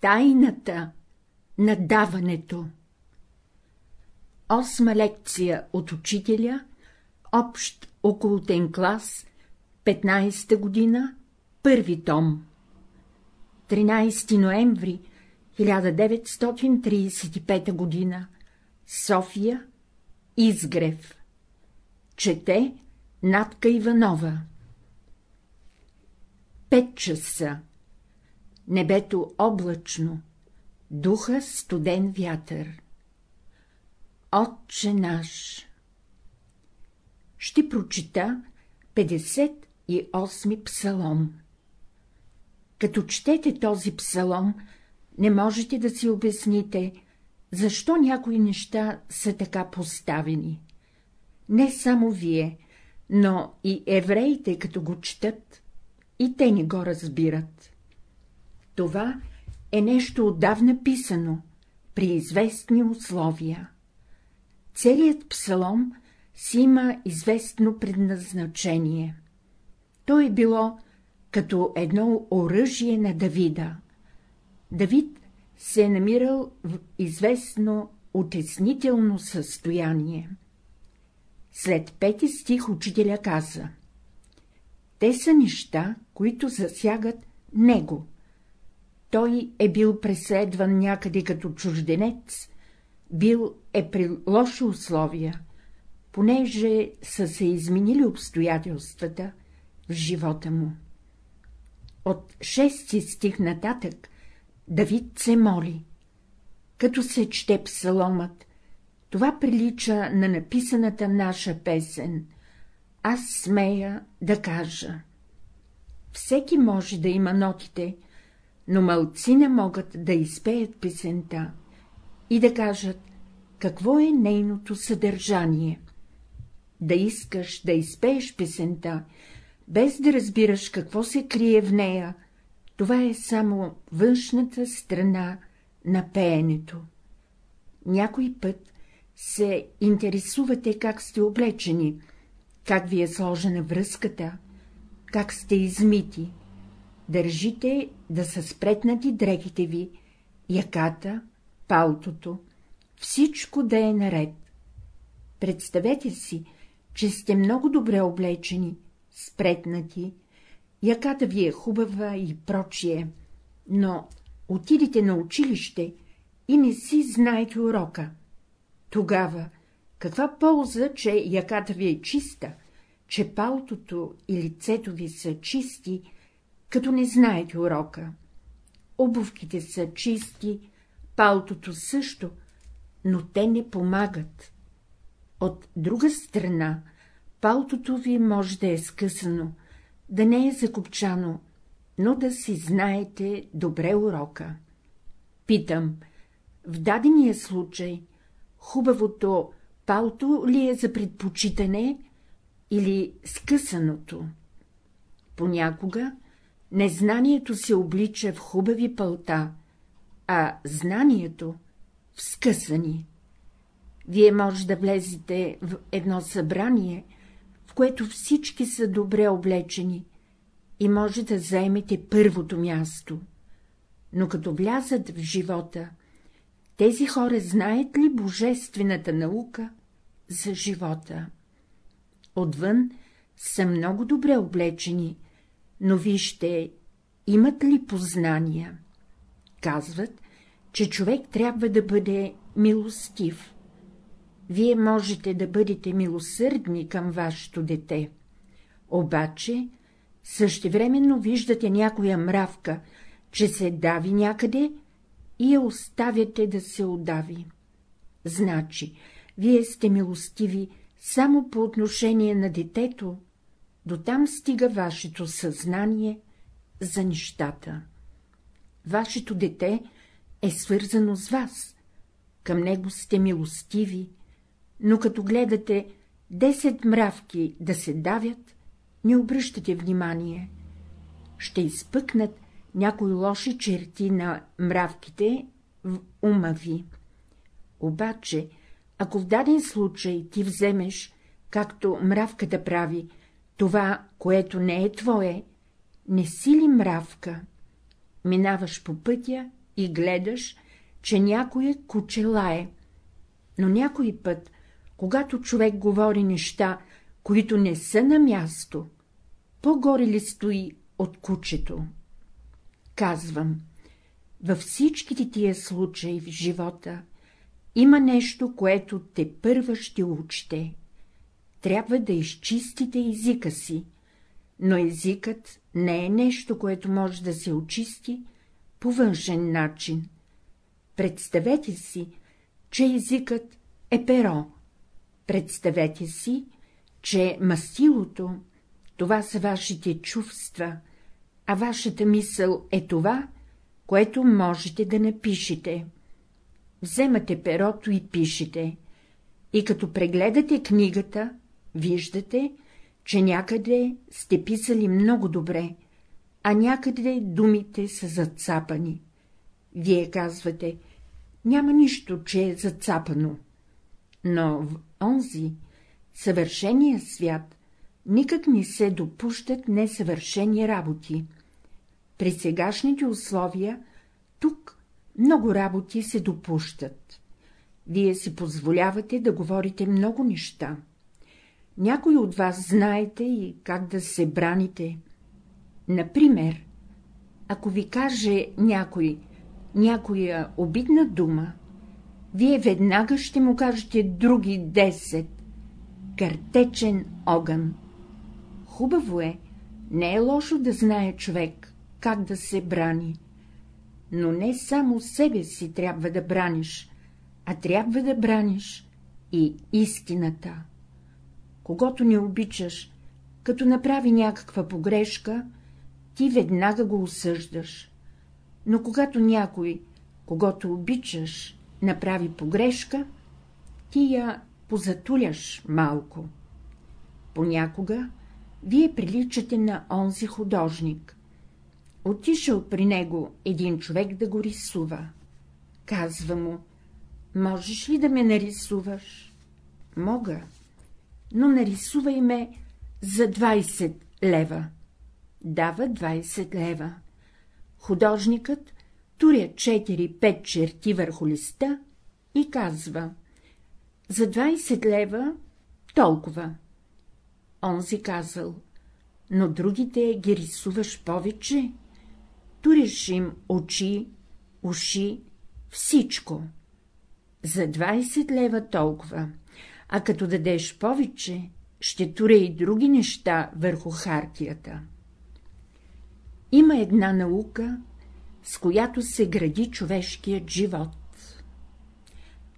Тайната на даването. Осма лекция от учителя, общ околотен клас, 15-та година, първи том. 13 ноември 1935 година. София Изгрев. Чете Натка Иванова. Пет часа Небето облачно, духа студен вятър. Отче наш Ще прочита 58 псалом. Като четете този псалом, не можете да си обясните, защо някои неща са така поставени. Не само вие, но и евреите, като го четат, и те не го разбират. Това е нещо отдавна писано, при известни условия. Целият псалом си има известно предназначение. То е било като едно оръжие на Давида. Давид се е намирал в известно утеснително състояние. След пети стих учителя каза Те са неща, които засягат него. Той е бил преследван някъде като чужденец, бил е при лоши условия, понеже са се изменили обстоятелствата в живота му. От шести стих нататък Давид се моли. Като се чете псаломът, това прилича на написаната наша песен. Аз смея да кажа. Всеки може да има нотите, но мълци не могат да изпеят песента и да кажат, какво е нейното съдържание. Да искаш да изпееш песента, без да разбираш какво се крие в нея, това е само външната страна на пеенето. Някой път се интересувате как сте облечени, как ви е сложена връзката, как сте измити. Държите да са спретнати дрехите ви, яката, палтото, всичко да е наред. Представете си, че сте много добре облечени, спретнати, яката ви е хубава и прочие, но отидете на училище и не си знаете урока. Тогава каква полза, че яката ви е чиста, че палтото и лицето ви са чисти, като не знаете урока. Обувките са чисти, палтото също, но те не помагат. От друга страна, палтото ви може да е скъсано, да не е закопчано, но да си знаете добре урока. Питам, в дадения случай, хубавото палто ли е за предпочитане или скъсаното? Понякога незнанието се облича в хубави пълта, а знанието — в скъсани. Вие може да влезете в едно събрание, в което всички са добре облечени, и може да заемете първото място. Но като влязат в живота, тези хора знаят ли божествената наука за живота? Отвън са много добре облечени, но вижте, имат ли познания? Казват, че човек трябва да бъде милостив. Вие можете да бъдете милосърдни към вашето дете, обаче същевременно виждате някоя мравка, че се дави някъде и я оставяте да се удави. Значи, вие сте милостиви само по отношение на детето, до там стига вашето съзнание за нещата. Вашето дете е свързано с вас, към него сте милостиви, но като гледате десет мравки да се давят, не обръщате внимание. Ще изпъкнат някои лоши черти на мравките в ума ви. Обаче, ако в даден случай ти вземеш, както мравката прави, това, което не е твое, не си ли мравка? Минаваш по пътя и гледаш, че някое куче лае. Но някой път, когато човек говори неща, които не са на място, по-горе ли стои от кучето? Казвам, във всичките тия случаи в живота има нещо, което те първа ще учите. Трябва да изчистите езика си, но езикът не е нещо, което може да се очисти по външен начин. Представете си, че езикът е перо. Представете си, че мастилото, това са вашите чувства, а вашата мисъл е това, което можете да напишете. Вземате перото и пишете, и като прегледате книгата, виждате, че някъде сте писали много добре, а някъде думите са зацапани. Вие казвате, няма нищо, че е зацапано. Но в онзи, съвършения свят, никак не се допущат несъвършени работи. При сегашните условия тук много работи се допущат. Вие си позволявате да говорите много неща. Някой от вас знаете и как да се браните. Например, ако ви каже някой някоя обидна дума, вие веднага ще му кажете други десет. Картечен огън. Хубаво е, не е лошо да знае човек, как да се брани. Но не само себе си трябва да браниш, а трябва да браниш и истината. Когато не обичаш, като направи някаква погрешка, ти веднага го осъждаш. Но когато някой, когато обичаш, направи погрешка, ти я позатуляш малко. Понякога вие приличате на онзи художник. Отишъл при него един човек да го рисува. Казва му, можеш ли да ме нарисуваш? Мога, но нарисувай ме за 20 лева. Дава 20 лева. Художникът туря 4-5 черти върху листа и казва — за 20 лева толкова. Онзи казал — но другите ги рисуваш повече, туриш им очи, уши, всичко. За 20 лева толкова, а като дадеш повече, ще туря и други неща върху хартията. Има една наука, с която се гради човешкият живот.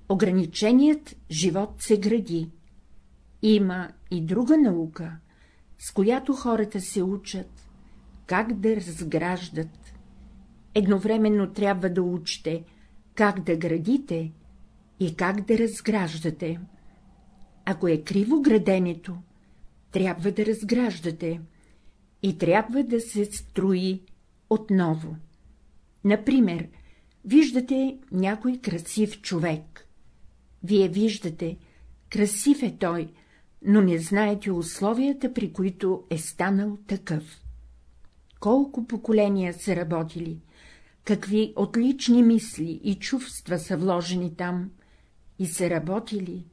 Ограниченият живот се гради. Има и друга наука, с която хората се учат, как да разграждат. Едновременно трябва да учите, как да градите и как да разграждате. Ако е криво граденето, трябва да разграждате и трябва да се строи отново. Например, виждате някой красив човек. Вие виждате, красив е той, но не знаете условията, при които е станал такъв. Колко поколения са работили, какви отлични мисли и чувства са вложени там и са работили,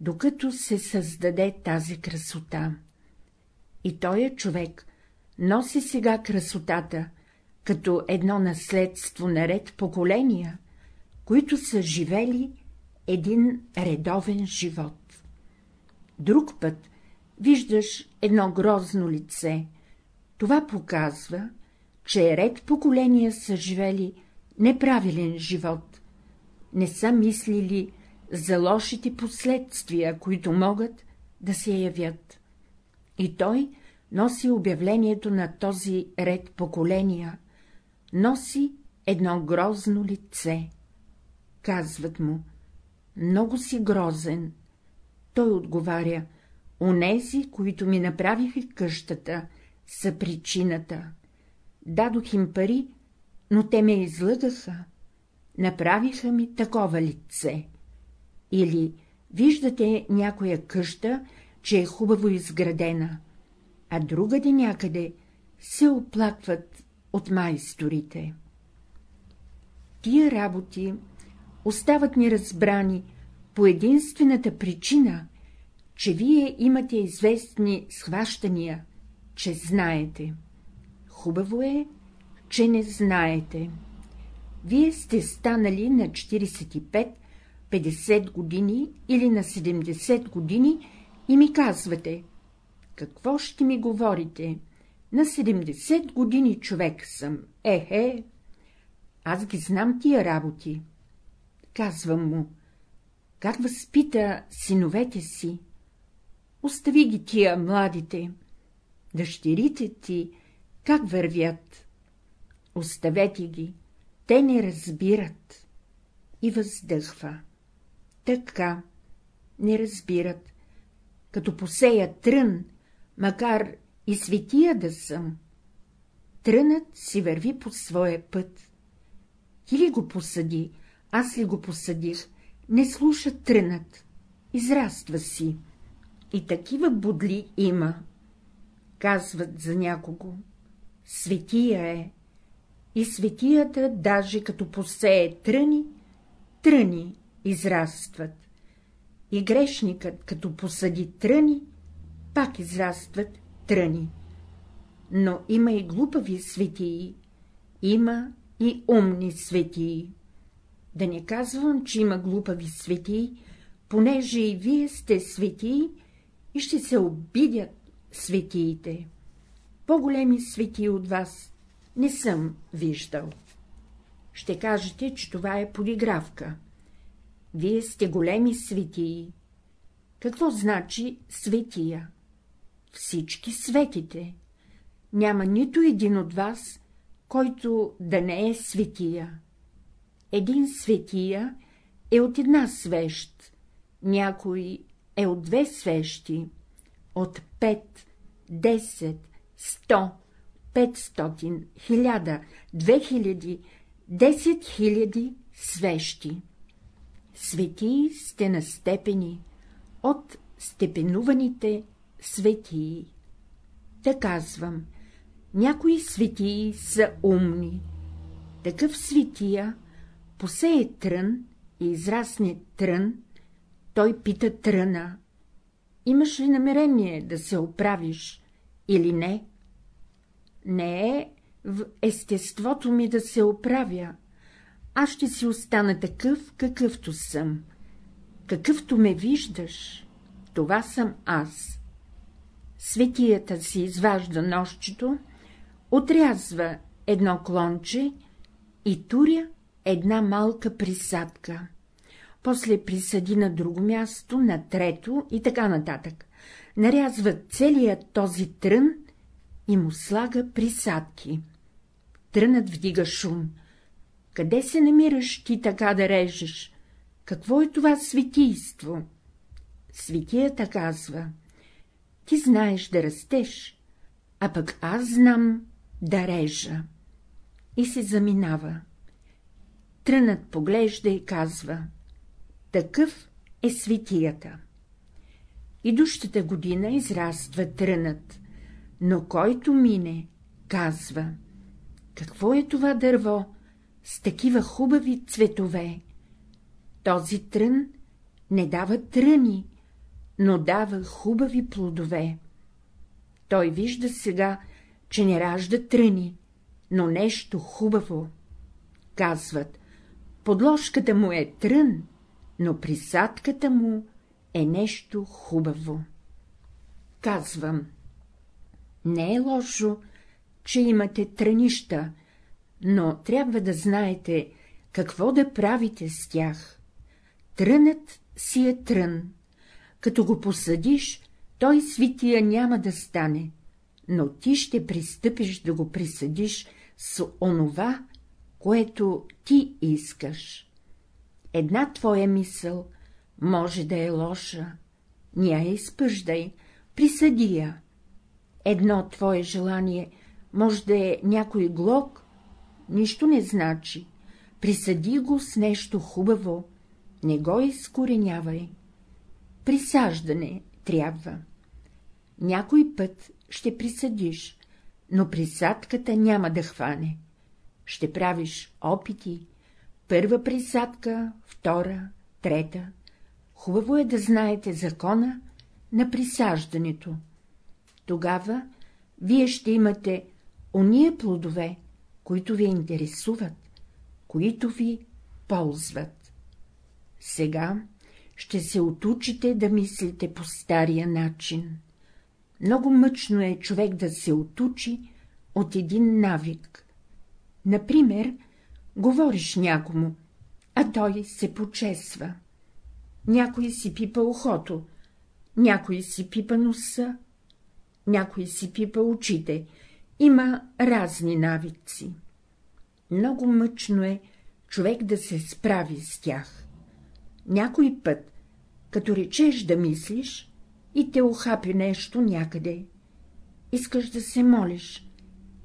докато се създаде тази красота. И той е човек носи сега красотата, като едно наследство наред поколения, които са живели един редовен живот. Друг път виждаш едно грозно лице, това показва, че ред поколения са живели неправилен живот, не са мислили за лошите последствия, които могат да се явят. И той носи обявлението на този ред поколения, носи едно грозно лице. Казват му, много си грозен. Той отговаря, онези, които ми направиха къщата, са причината. Дадох им пари, но те ме излъгаха. Направиха ми такова лице. Или виждате някоя къща, че е хубаво изградена, а другаде някъде се оплакват от майсторите. Тия работи остават неразбрани по единствената причина, че вие имате известни схващания, че знаете. Хубаво е, че не знаете. Вие сте станали на 45-50 години или на 70 години и ми казвате, какво ще ми говорите? На 70 години човек съм. Ехе, аз ги знам тия работи. Казвам му, как възпита синовете си? Остави ги тия младите. Дъщерите ти как вървят? Оставете ги, те не разбират. И въздъхва. Така, не разбират. Като посея трън, макар и светия да съм, трънът си върви по своя път. Ти ли го посади, аз ли го посадих, не слуша трънът, израства си. И такива будли има. Казват за някого. Светия е. И светията, даже като посее тръни, тръни израстват. И грешникът, като посади тръни, пак израстват тръни. Но има и глупави светии, има и умни светии. Да не казвам, че има глупави светии, понеже и вие сте светии и ще се обидят светиите. По-големи светии от вас не съм виждал. Ще кажете, че това е полиграфка. Вие сте големи светии. Какво значи светия? Всички светите. Няма нито един от вас, който да не е светия. Един светия е от една свещ, някой е от две свещи, от пет, десет, сто, петстотин, хиляда, две хиляди, десет хиляди свещи. Светии сте на степени от степенуваните светии. Да казвам, някои светии са умни. Такъв светия посее трън и израсне трън, той пита тръна. Имаш ли намерение да се оправиш или не? Не е в естеството ми да се оправя. Аз ще си остана такъв, какъвто съм. Какъвто ме виждаш, това съм аз. Светията си изважда нощчето, отрязва едно клонче и туря една малка присадка. После присъди на друго място, на трето и така нататък. Нарязва целият този трън и му слага присадки. Трънът вдига шум. Къде се намираш ти така да режеш? Какво е това светийство? Светията казва. Ти знаеш да растеш, а пък аз знам да режа. И се заминава. Трънът поглежда и казва — такъв е светията. Идущата година израства трънът, но който мине, казва — какво е това дърво с такива хубави цветове? Този трън не дава тръни, но дава хубави плодове. Той вижда сега, че не ражда тръни, но нещо хубаво. Казват, подложката му е трън, но присадката му е нещо хубаво. Казвам, не е лошо, че имате трънища, но трябва да знаете, какво да правите с тях. Трънът си е трън. Като го посадиш, той свития няма да стане, но ти ще пристъпиш да го присъдиш с онова, което ти искаш. Една твоя мисъл може да е лоша, ня я изпъждай, присъди я. Едно твое желание може да е някой глок, нищо не значи, присъди го с нещо хубаво, не го изкоренявай. Присаждане трябва. Някой път ще присъдиш, но присадката няма да хване ще правиш опити, Първа присадка, втора, трета. Хубаво е да знаете закона на присаждането. Тогава вие ще имате ония плодове, които ви интересуват, които ви ползват. Сега ще се отучите да мислите по стария начин. Много мъчно е човек да се отучи от един навик. Например, говориш някому, а той се почесва. Някой си пипа ухото, някой си пипа носа, някой си пипа очите. Има разни навици. Много мъчно е човек да се справи с тях. Някой път, като речеш да мислиш, и те охапи нещо някъде. Искаш да се молиш,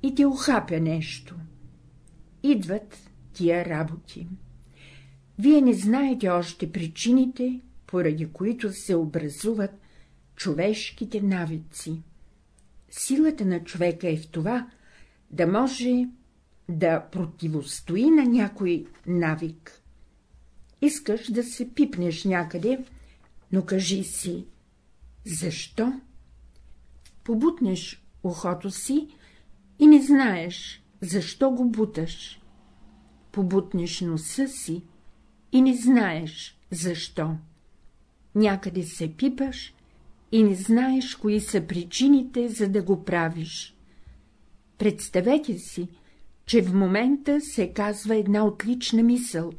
и те охапя нещо. Идват тия работи. Вие не знаете още причините, поради които се образуват човешките навици. Силата на човека е в това, да може да противостои на някой навик. Искаш да се пипнеш някъде, но кажи си, защо? Побутнеш ухото си и не знаеш, защо го буташ. Побутнеш носа си и не знаеш, защо. Някъде се пипаш и не знаеш, кои са причините, за да го правиш. Представете си, че в момента се казва една отлична мисъл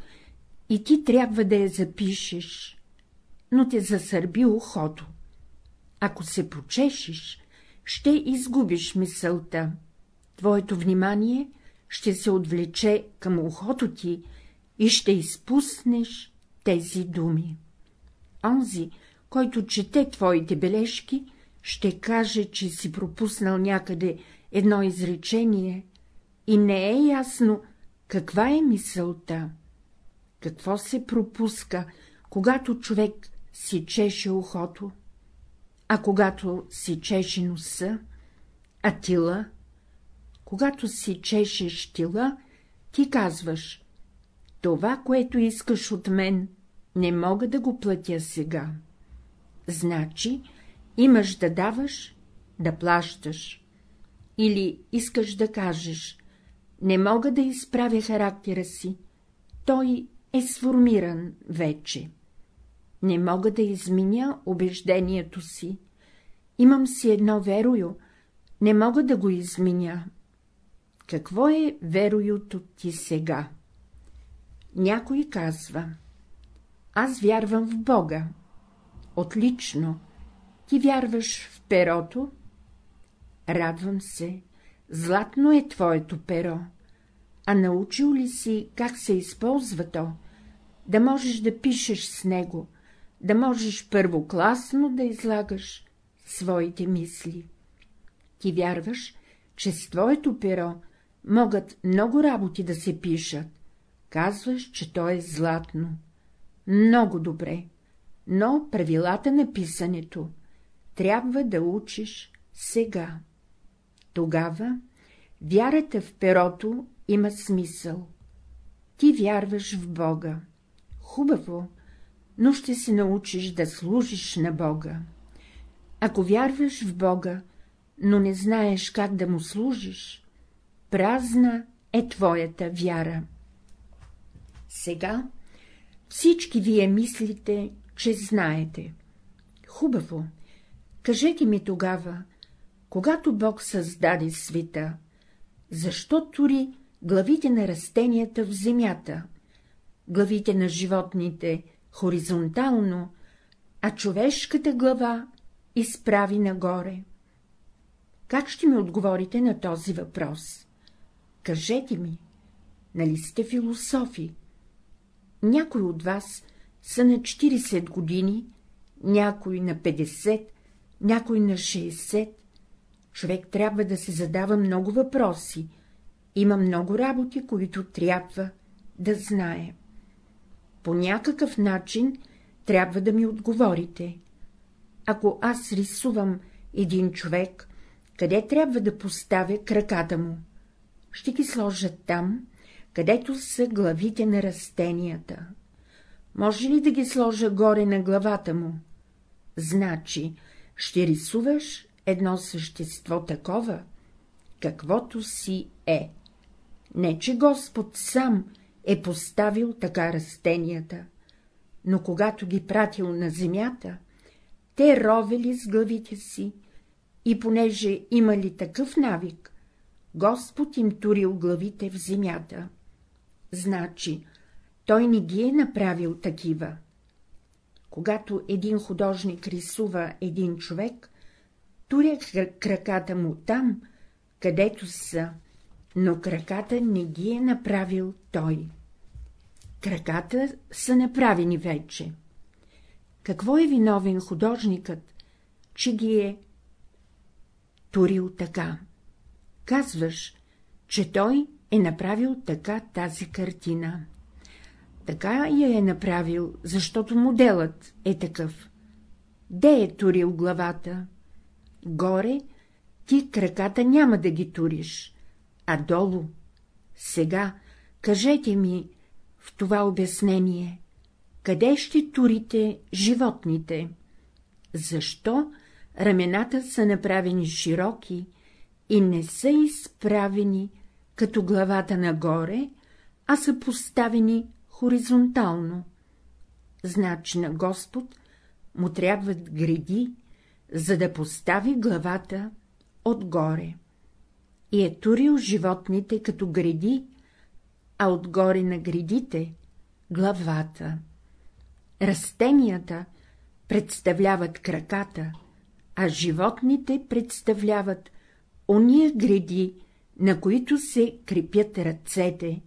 и ти трябва да я запишеш, но те засърби ухото. Ако се почешеш, ще изгубиш мисълта. Твоето внимание ще се отвлече към ухото ти и ще изпуснеш тези думи. Онзи, който чете твоите бележки, ще каже, че си пропуснал някъде едно изречение и не е ясно каква е мисълта. Какво се пропуска, когато човек си чеше ухото, а когато си чеше носа, а тила? Когато си чешеш тила, ти казваш — това, което искаш от мен, не мога да го платя сега. Значи имаш да даваш, да плащаш. Или искаш да кажеш — не мога да изправя характера си, той е сформиран вече. Не мога да изменя убеждението си. Имам си едно верою, не мога да го изменя. Какво е вероюто ти сега? Някой казва — аз вярвам в Бога. Отлично. Ти вярваш в перото? Радвам се. Златно е твоето перо. А научил ли си как се използва то? Да можеш да пишеш с него, да можеш първокласно да излагаш своите мисли. Ти вярваш, че с твоето перо могат много работи да се пишат. Казваш, че то е златно. Много добре но правилата на писането трябва да учиш сега. Тогава вярата в перото има смисъл. Ти вярваш в Бога. Хубаво, но ще се научиш да служиш на Бога. Ако вярваш в Бога, но не знаеш как да му служиш, празна е твоята вяра. Сега всички вие мислите, че знаете. Хубаво. Кажете ми тогава, когато Бог създаде света, защо тури главите на растенията в земята, главите на животните хоризонтално, а човешката глава изправи нагоре? Как ще ми отговорите на този въпрос? Кажете ми, нали сте философи? Някой от вас са на 40 години, някой на 50, някой на 60. Човек трябва да се задава много въпроси, има много работи, които трябва да знае. По някакъв начин трябва да ми отговорите. Ако аз рисувам един човек, къде трябва да поставя краката му? Ще ги сложа там, където са главите на растенията. Може ли да ги сложа горе на главата му? Значи, ще рисуваш едно същество такова, каквото си е. Не, че Господ сам е поставил така растенията, но когато ги пратил на земята, те ровели с главите си и понеже имали такъв навик, Господ им турил главите в земята. Значи, той не ги е направил такива. Когато един художник рисува един човек, туря краката му там, където са, но краката не ги е направил той. Краката са направени вече. Какво е виновен художникът, че ги е турил така? Казваш, че той е направил така тази картина. Така я е направил, защото моделът е такъв. Де е турил главата? Горе ти краката няма да ги туриш, а долу. Сега кажете ми в това обяснение, къде ще турите животните? Защо рамената са направени широки и не са изправени като главата нагоре, а са поставени хоризонтално. Значи на Господ му трябват гради, за да постави главата отгоре. И е турил животните като гради, а отгоре на градите — главата. Растенията представляват краката, а животните представляват ония гради, на които се крепят ръцете,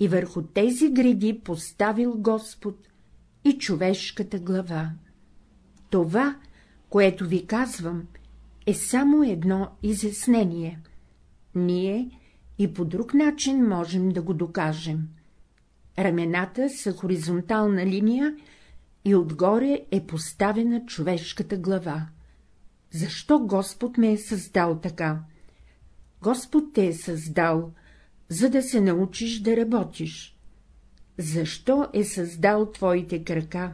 и върху тези гради поставил Господ и човешката глава. Това, което ви казвам, е само едно изяснение. Ние и по друг начин можем да го докажем. Рамената са хоризонтална линия и отгоре е поставена човешката глава. Защо Господ ме е създал така? Господ те е създал, за да се научиш да работиш. Защо е създал твоите крака?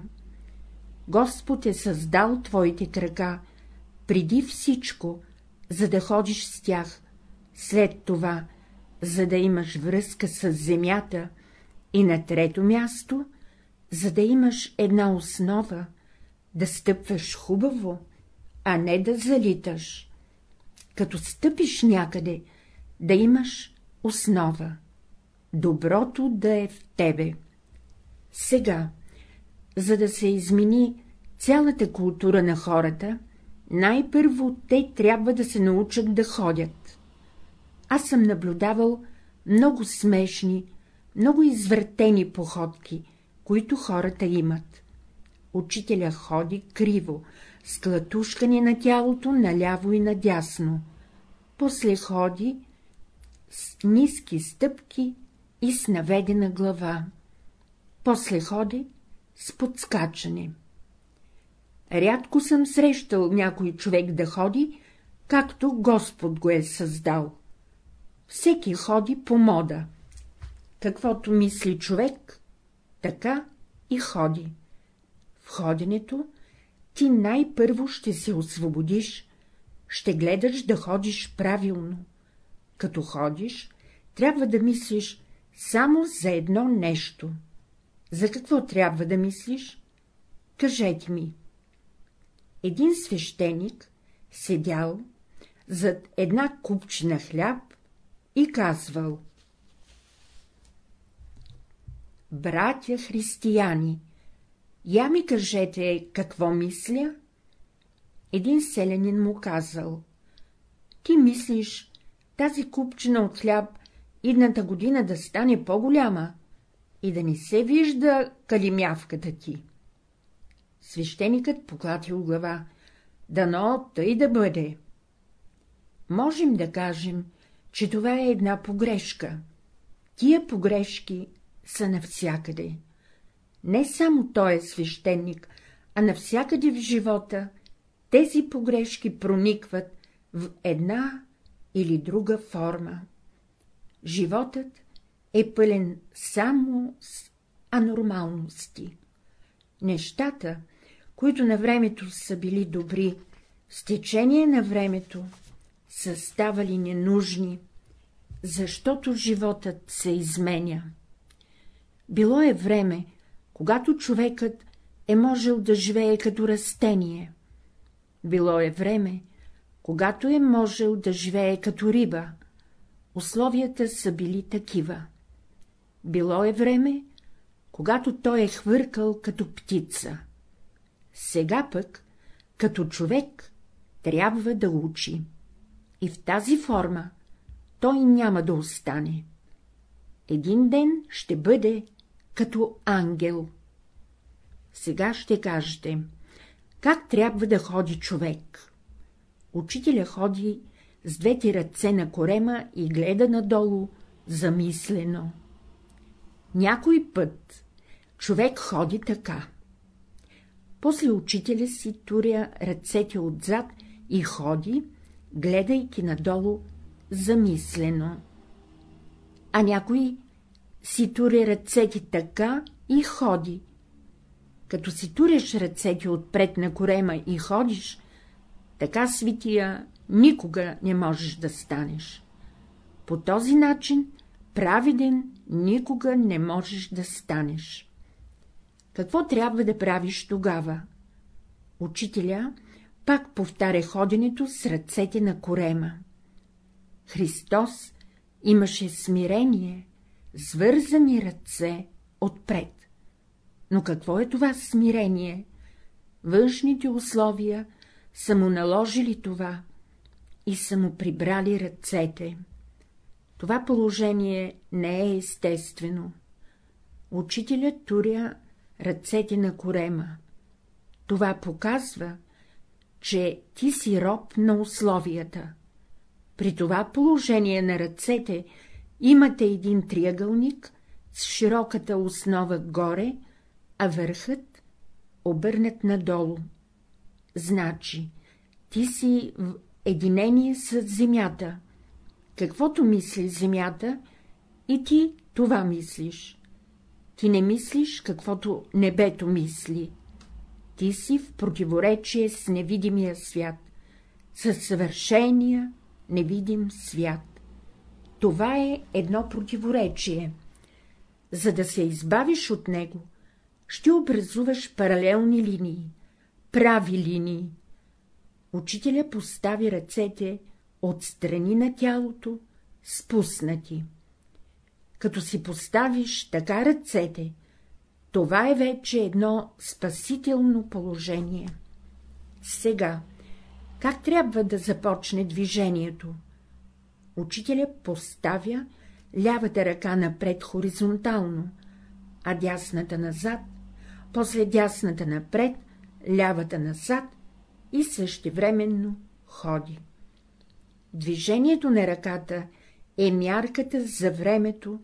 Господ е създал твоите крака, преди всичко, за да ходиш с тях, след това, за да имаш връзка с земята и на трето място, за да имаш една основа, да стъпваш хубаво, а не да залиташ. Като стъпиш някъде, да имаш основа, доброто да е в тебе. Сега, за да се измени цялата култура на хората, най-първо те трябва да се научат да ходят. Аз съм наблюдавал много смешни, много извъртени походки, които хората имат. Учителя ходи криво, с клатушкани на тялото наляво и надясно. После ходи с ниски стъпки и с наведена глава. После ходи с подскачане. Рядко съм срещал някой човек да ходи, както Господ го е създал. Всеки ходи по мода. Каквото мисли човек, така и ходи. В ходенето ти най-първо ще се освободиш, ще гледаш да ходиш правилно. Като ходиш, трябва да мислиш само за едно нещо. За какво трябва да мислиш? Кажете ми. Един свещеник седял зад една купчина хляб и казвал Братя християни, я ми кажете, какво мисля? Един селянин му казал — ти мислиш, тази купчина от хляб идната година да стане по-голяма и да не се вижда калимявката ти. Свещеникът поклатил глава, дано тъй да бъде. Можем да кажем, че това е една погрешка. Тия погрешки са навсякъде. Не само той е свещеник, а навсякъде в живота тези погрешки проникват в една или друга форма. Животът е пълен само с анормалности. Нещата, които на времето са били добри, с течение на времето са ставали ненужни, защото животът се изменя. Било е време, когато човекът е можел да живее като растение. Било е време, когато е можел да живее като риба. Условията са били такива. Било е време, когато той е хвъркал като птица. Сега пък, като човек, трябва да учи. И в тази форма той няма да остане. Един ден ще бъде като ангел. Сега ще кажете, как трябва да ходи човек? Учителя ходи с двете ръце на корема и гледа надолу замислено. Някой път човек ходи така. После учителя си туря ръцете отзад и ходи, гледайки надолу замислено. А някой си туря ръцете така и ходи. Като си туреш ръцете отпред на корема и ходиш, така свития никога не можеш да станеш. По този начин праведен никога не можеш да станеш. Какво трябва да правиш тогава? Учителя пак повтаря ходенето с ръцете на корема. Христос имаше смирение, свързани ръце отпред. Но какво е това смирение? Външните условия са му наложили това и са му прибрали ръцете. Това положение не е естествено. Учителят туря ръцете на корема. Това показва, че ти си роб на условията. При това положение на ръцете имате един триъгълник с широката основа горе, а върхът обърнат надолу. Значи, ти си в единение с земята. Каквото мисли земята, и ти това мислиш. Ти не мислиш, каквото небето мисли. Ти си в противоречие с невидимия свят, със съвършения невидим свят. Това е едно противоречие. За да се избавиш от него, ще образуваш паралелни линии, прави линии. Учителя постави ръцете от страни на тялото, спуснати. Като си поставиш така ръцете, това е вече едно спасително положение. Сега, как трябва да започне движението? Учителя поставя лявата ръка напред хоризонтално, а дясната назад, после дясната напред, лявата назад и същевременно ходи. Движението на ръката е мярката за времето,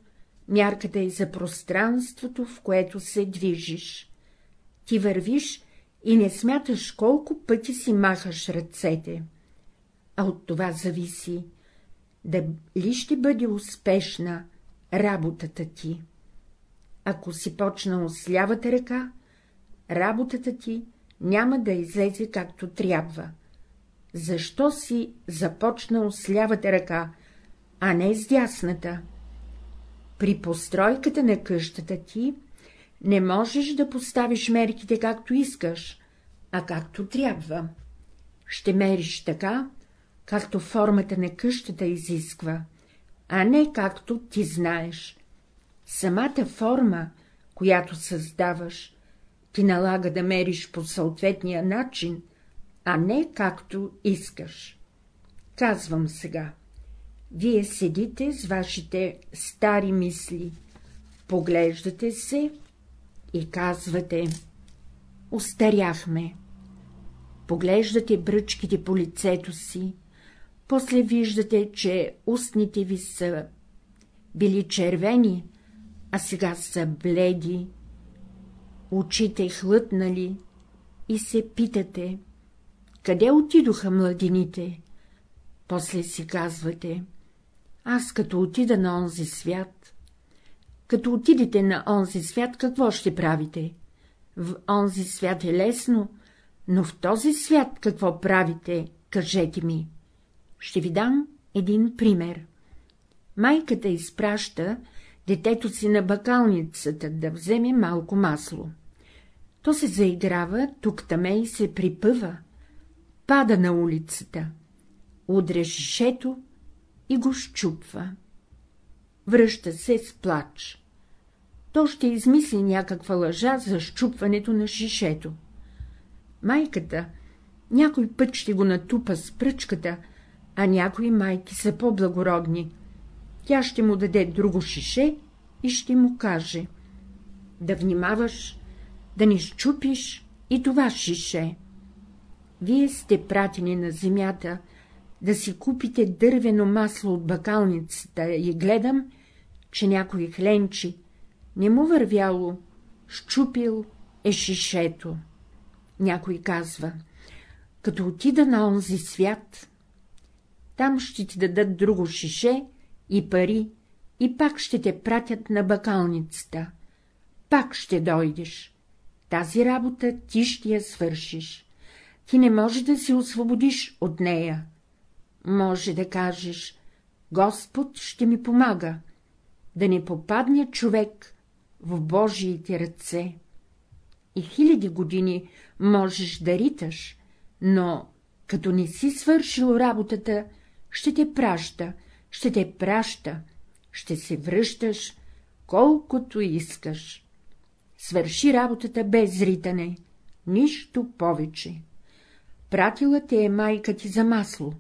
мярката е за пространството, в което се движиш. Ти вървиш и не смяташ колко пъти си махаш ръцете, а от това зависи, дали ще бъде успешна работата ти. Ако си почнал с лявата ръка, работата ти няма да излезе както трябва. Защо си започнал с лявата ръка, а не с дясната? При постройката на къщата ти не можеш да поставиш мерките както искаш, а както трябва. Ще мериш така, както формата на къщата изисква, а не както ти знаеш. Самата форма, която създаваш, ти налага да мериш по съответния начин, а не както искаш. Казвам сега. Вие седите с вашите стари мисли, поглеждате се и казвате — устаряхме. Поглеждате бръчките по лицето си, после виждате, че устните ви са били червени, а сега са бледи, очите хлътнали и се питате, къде отидоха младините? После си казвате, аз като отида на онзи свят, Като отидете на онзи свят, какво ще правите? В онзи свят е лесно, но в този свят какво правите, кажете ми. Ще ви дам един пример. Майката изпраща детето си на бакалницата да вземе малко масло. То се заиграва, тук-таме и се припъва, пада на улицата, удря шишето и го щупва. Връща се с плач. То ще измисли някаква лъжа за щупването на шишето. Майката някой път ще го натупа с пръчката, а някои майки са по-благородни. Тя ще му даде друго шише и ще му каже — да внимаваш, да не щупиш и това шише. Вие сте пратени на земята да си купите дървено масло от бакалницата и гледам, че някой хленчи не му вървяло, щупил е шишето. Някой казва, като отида на онзи свят, там ще ти дадат друго шише и пари, и пак ще те пратят на бакалницата. Пак ще дойдеш. Тази работа ти ще я свършиш. Ти не можеш да се освободиш от нея. Може да кажеш, Господ ще ми помага, да не попадне човек в Божиите ръце. И хиляди години можеш да риташ, но като не си свършил работата, ще те праща, ще те праща, ще се връщаш, колкото искаш. Свърши работата без ритане, нищо повече. Пратила те е майка ти за масло.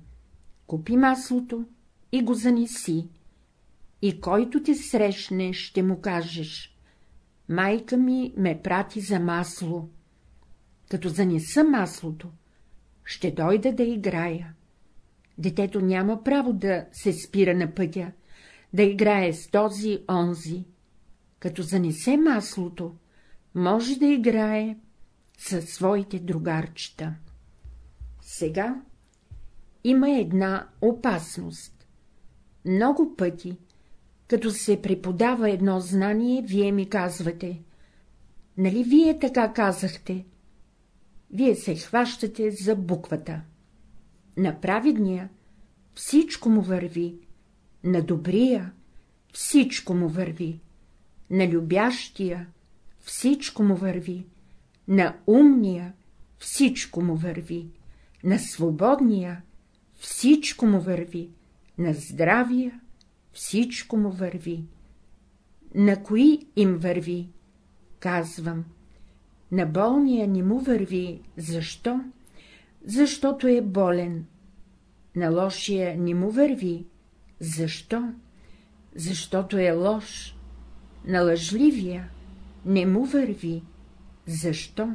Купи маслото и го занеси. И който те срещне, ще му кажеш — майка ми ме прати за масло. Като занеса маслото, ще дойда да играя. Детето няма право да се спира на пътя, да играе с този онзи. Като занесе маслото, може да играе със своите другарчета. Сега има една опасност. Много пъти, като се преподава едно знание, вие ми казвате. Нали вие така казахте? Вие се хващате за буквата. На праведния всичко му върви, на добрия всичко му върви, на любящия всичко му върви, на умния всичко му върви, на свободния всичко му върви, на здравия всичко му върви. На кои им върви? Казвам. На болния не му върви. Защо? Защото е болен. На лошия не му върви. Защо? Защото е лош. На лъжливия не му върви. Защо?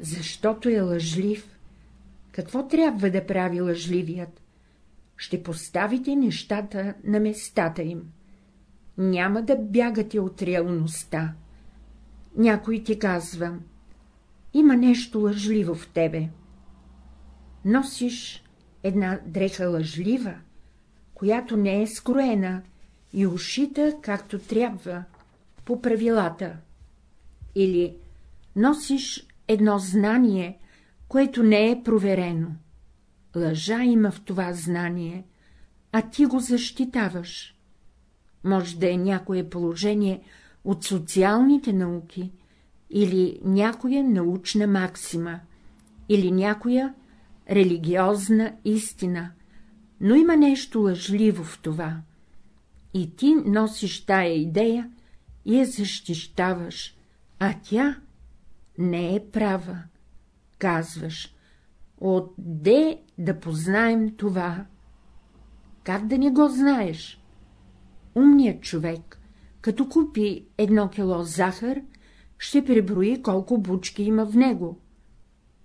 Защото е лъжлив. Какво трябва да прави лъжливият? Ще поставите нещата на местата им. Няма да бягате от реалността. Някой ти казва, има нещо лъжливо в тебе. Носиш една дреха лъжлива, която не е скроена и ушита както трябва, по правилата. Или носиш едно знание, което не е проверено. Лъжа има в това знание, а ти го защитаваш. Може да е някое положение от социалните науки, или някоя научна максима, или някоя религиозна истина, но има нещо лъжливо в това. И ти носиш тая идея и я защищаваш, а тя не е права. Казваш, отде да познаем това? Как да не го знаеш? Умният човек, като купи едно кило захар, ще преброи колко бучки има в него.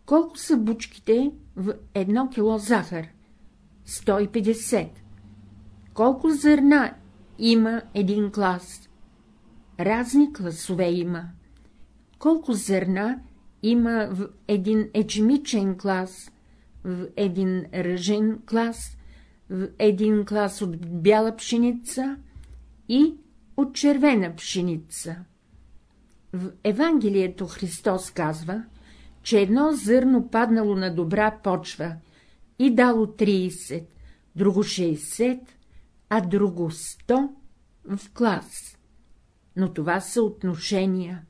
Колко са бучките в едно кило захар? 150. Колко зърна има един клас? Разни класове има. Колко зърна има в един ечемичен клас, в един ръжен клас, в един клас от бяла пшеница и от червена пшеница. В Евангелието Христос казва, че едно зърно паднало на добра почва и дало 30, друго 60, а друго 100 в клас. Но това са отношения,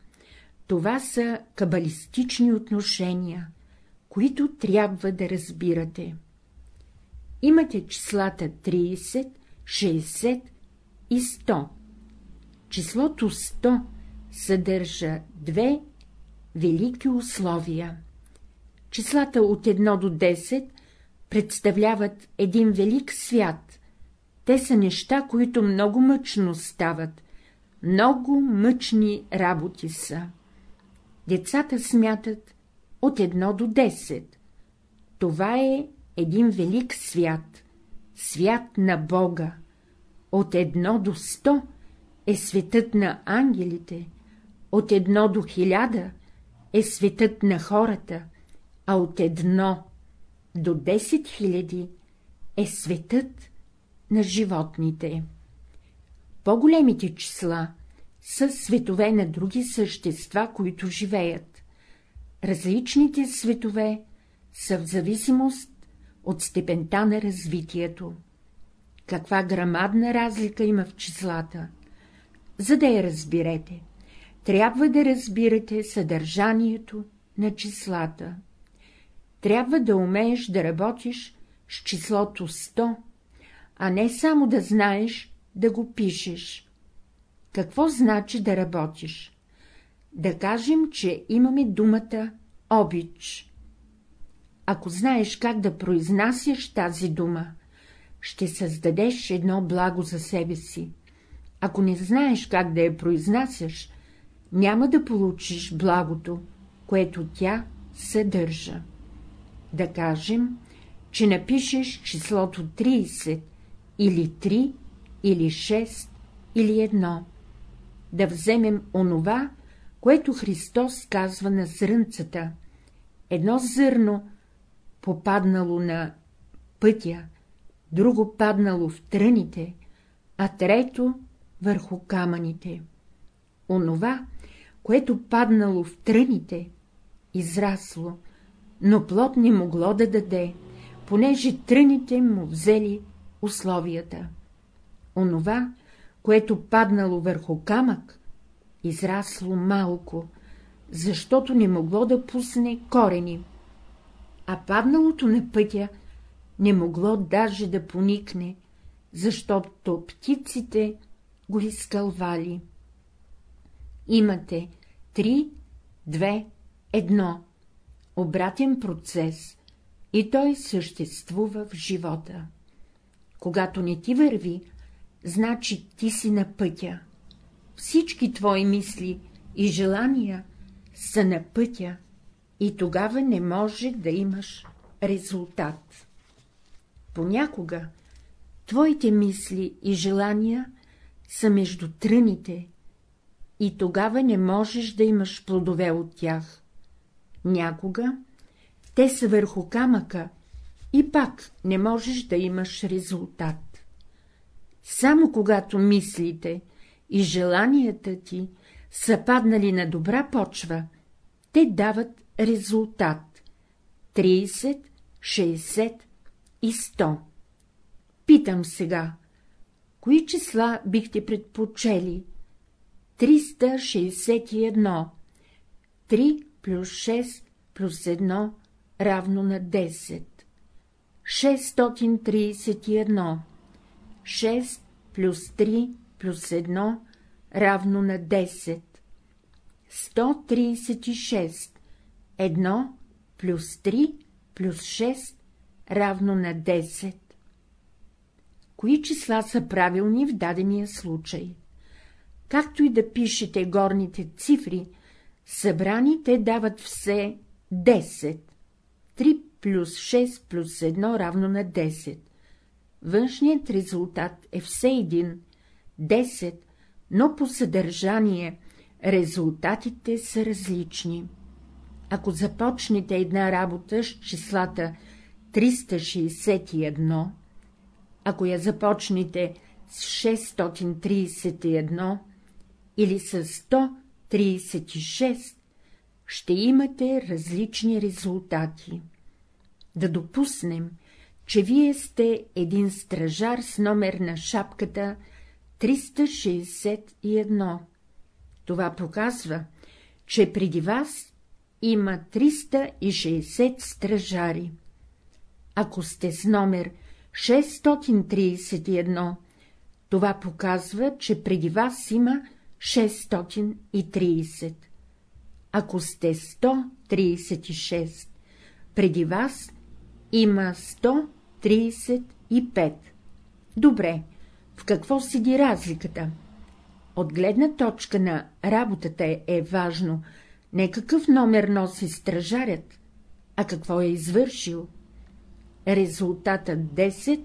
това са кабалистични отношения, които трябва да разбирате. Имате числата 30, 60 и 100. Числото 100 съдържа две велики условия. Числата от 1 до 10 представляват един велик свят. Те са неща, които много мъчно стават, много мъчни работи са. Децата смятат от 1 до 10. Това е един велик свят, свят на Бога. От 1 до 100 е светът на ангелите, от 1 до 1000 е светът на хората, а от едно до 10 хиляди е светът на животните. По-големите числа са светове на други същества, които живеят. Различните светове са в зависимост от степента на развитието. Каква грамадна разлика има в числата? За да я разберете, трябва да разбирате съдържанието на числата. Трябва да умееш да работиш с числото 100, а не само да знаеш да го пишеш. Какво значи да работиш? Да кажем, че имаме думата обич. Ако знаеш как да произнасяш тази дума, ще създадеш едно благо за себе си. Ако не знаеш как да я произнасяш, няма да получиш благото, което тя съдържа. Да кажем, че напишеш числото 30, или 3, или 6, или 1. Да вземем онова, което Христос казва на зрънцата. Едно зърно попаднало на пътя, друго паднало в тръните, а трето върху камъните. Онова, което паднало в тръните, израсло, но плод не могло да даде, понеже тръните му взели условията. Онова, което паднало върху камък, израсло малко, защото не могло да пусне корени, а падналото на пътя не могло даже да поникне, защото птиците го изкълвали. Имате 3, 2, 1. Обратен процес и той съществува в живота. Когато не ти върви, значи ти си на пътя. Всички твои мисли и желания са на пътя и тогава не може да имаш резултат. Понякога твоите мисли и желания са между тръните и тогава не можеш да имаш плодове от тях. Някога те са върху камъка и пак не можеш да имаш резултат. Само когато мислите и желанията ти са паднали на добра почва, те дават резултат 30, 60 и 100. Питам сега, кои числа бихте предпочели 361. 3 плюс 6 плюс 1 равно на 10. 631. 6 плюс 3 плюс 1 равно на 10. 136. 1 плюс 3 плюс 6 равно на 10. Кои числа са правилни в дадения случай? Както и да пишете горните цифри, събрани те дават все 10. 3 плюс 6 плюс 1 равно на 10. Външният резултат е все един, 10, но по съдържание резултатите са различни. Ако започнете една работа с числата 361, ако я започнете с 631 или с 136, ще имате различни резултати. Да допуснем, че вие сте един стражар с номер на шапката 361. Това показва, че преди вас има 360 стражари. Ако сте с номер 631, това показва, че преди вас има 630. Ако сте 136, преди вас има 135. Добре, в какво седи разликата? От гледна точка на работата е важно не какъв номер носи стражарят, а какво е извършил. Резултатът 10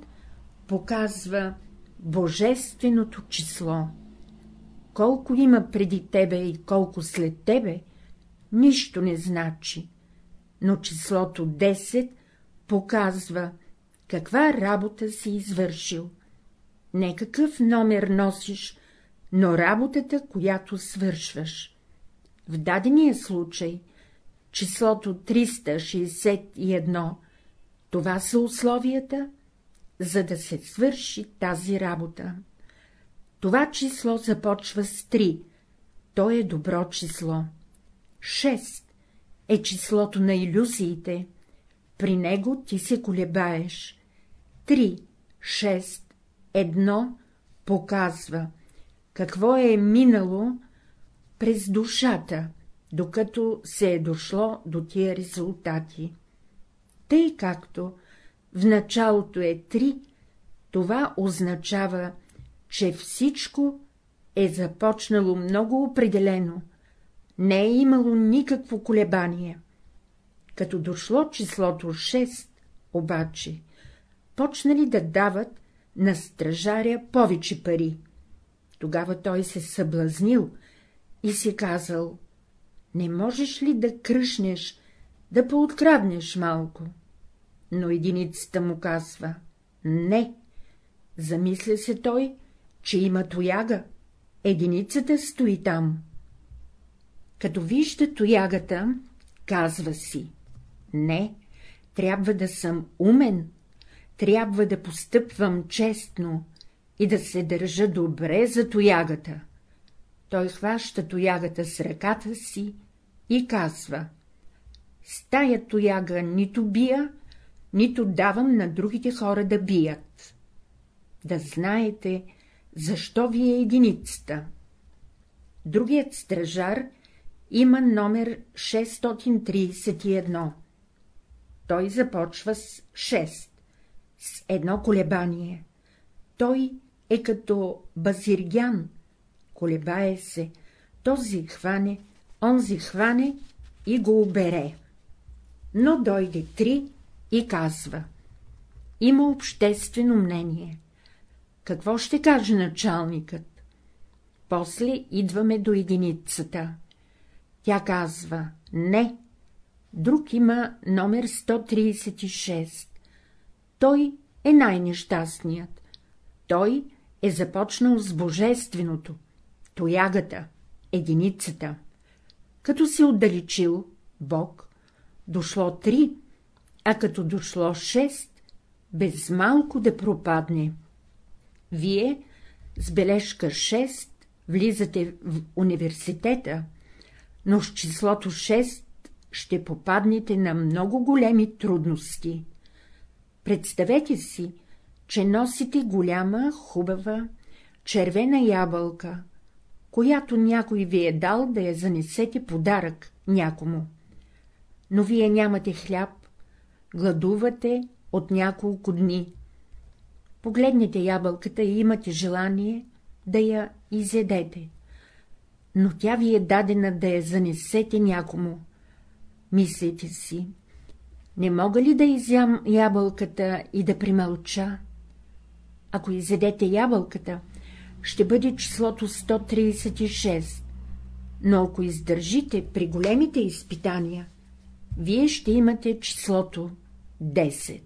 показва божественото число. Колко има преди тебе и колко след тебе, нищо не значи, но числото 10 показва каква работа си извършил. Не какъв номер носиш, но работата, която свършваш. В дадения случай числото 361 това са условията, за да се свърши тази работа. Това число започва с 3, то е добро число. 6 е числото на иллюзиите, при него ти се колебаеш. 3, 6, 1 показва, какво е минало през душата, докато се е дошло до тия резултати. Тъй както в началото е три, това означава, че всичко е започнало много определено, не е имало никакво колебание. Като дошло числото 6, обаче, почнали да дават на стражаря повече пари. Тогава той се съблазнил и си казал — не можеш ли да кръшнеш, да пооткраднеш малко? Но единицата му казва — не. Замисля се той, че има тояга, единицата стои там. Като вижда тоягата, казва си — не, трябва да съм умен, трябва да постъпвам честно и да се държа добре за тоягата. Той хваща тоягата с ръката си и казва — с тая тояга нито бия, нито давам на другите хора да бият. Да знаете, защо ви е единицата. Другият стражар има номер 631. Той започва с 6, с едно колебание. Той е като базиргян, колебае се, този хване, онзи хване и го обере. Но дойде три и казва — има обществено мнение. Какво ще каже началникът? После идваме до единицата. Тя казва — не. Друг има номер 136. Той е най-нещастният. Той е започнал с божественото, тоягата, единицата. Като се отдалечил Бог, дошло три, а като дошло шест, без малко да пропадне. Вие с бележка 6 влизате в университета, но с числото 6 ще попаднете на много големи трудности. Представете си, че носите голяма, хубава, червена ябълка, която някой ви е дал да я занесете подарък някому. Но вие нямате хляб, гладувате от няколко дни. Погледнете ябълката и имате желание да я изедете. Но тя ви е дадена да я занесете някому. Мислете си, не мога ли да изям ябълката и да примълча? Ако изедете ябълката, ще бъде числото 136, но ако издържите при големите изпитания, вие ще имате числото 10.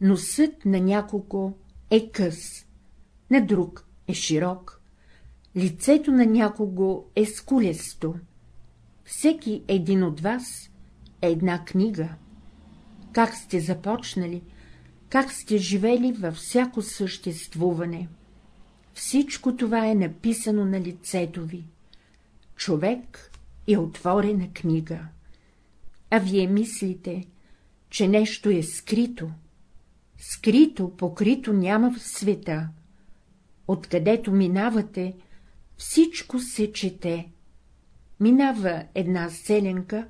Носът на няколко е къс, на друг е широк, лицето на някого е скулесто. Всеки един от вас е една книга. Как сте започнали, как сте живели във всяко съществуване. Всичко това е написано на лицето ви. Човек е отворена книга. А вие мислите, че нещо е скрито. Скрито, покрито няма в света. Откъдето минавате, всичко се чете. Минава една селенка,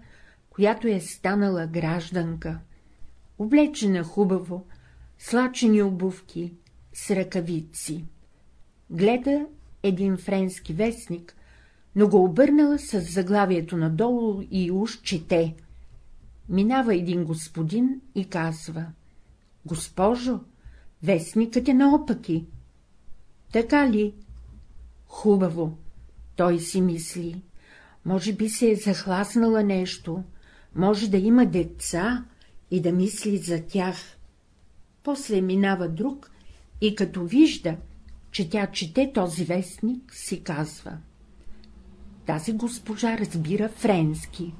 която е станала гражданка, облечена хубаво, слачени обувки, с ръкавици. Гледа един френски вестник, но го обърнала с заглавието надолу и уж чете. Минава един господин и казва — Госпожо, вестникът е наопаки. Така ли? Хубаво, той си мисли. Може би се е захласнала нещо, може да има деца и да мисли за тях. После минава друг и като вижда, че тя чете този вестник, си казва. Тази госпожа разбира френски.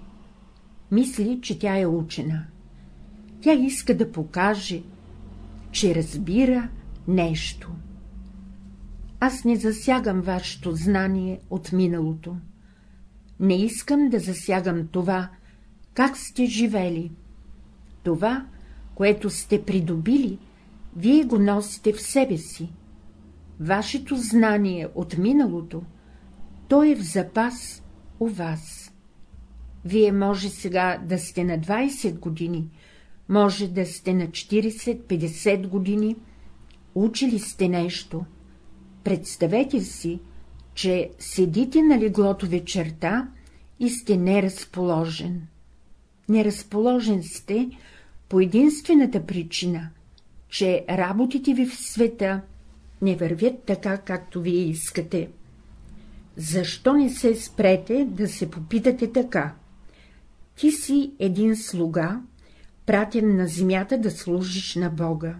Мисли, че тя е учена. Тя иска да покаже, че разбира нещо. Аз не засягам вашето знание от миналото. Не искам да засягам това, как сте живели. Това, което сте придобили, вие го носите в себе си. Вашето знание от миналото, то е в запас у вас. Вие може сега да сте на 20 години, може да сте на 40-50 години, учили сте нещо. Представете си, че седите на леглото вечерта и сте неразположен. Неразположен сте по единствената причина, че работите ви в света не вървят така, както вие искате. Защо не се спрете да се попитате така? Ти си един слуга, пратен на земята да служиш на Бога.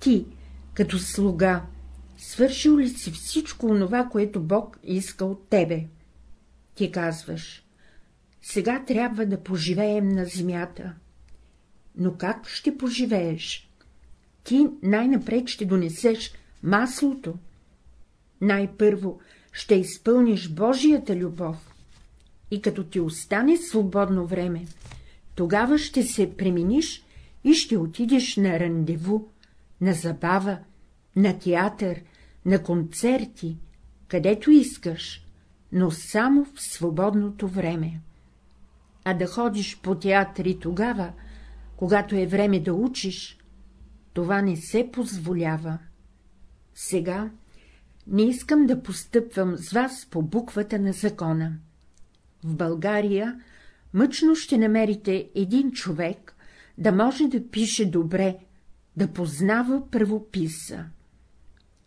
Ти, като слуга, свършил ли си всичко онова, което Бог иска от тебе? Ти казваш, сега трябва да поживеем на земята. Но как ще поживееш? Ти най-напред ще донесеш маслото. Най-първо ще изпълниш Божията любов. И като ти остане свободно време, тогава ще се премениш и ще отидеш на рандеву, на забава, на театър, на концерти, където искаш, но само в свободното време. А да ходиш по театри тогава, когато е време да учиш, това не се позволява. Сега не искам да постъпвам с вас по буквата на закона. В България мъчно ще намерите един човек, да може да пише добре, да познава правописа.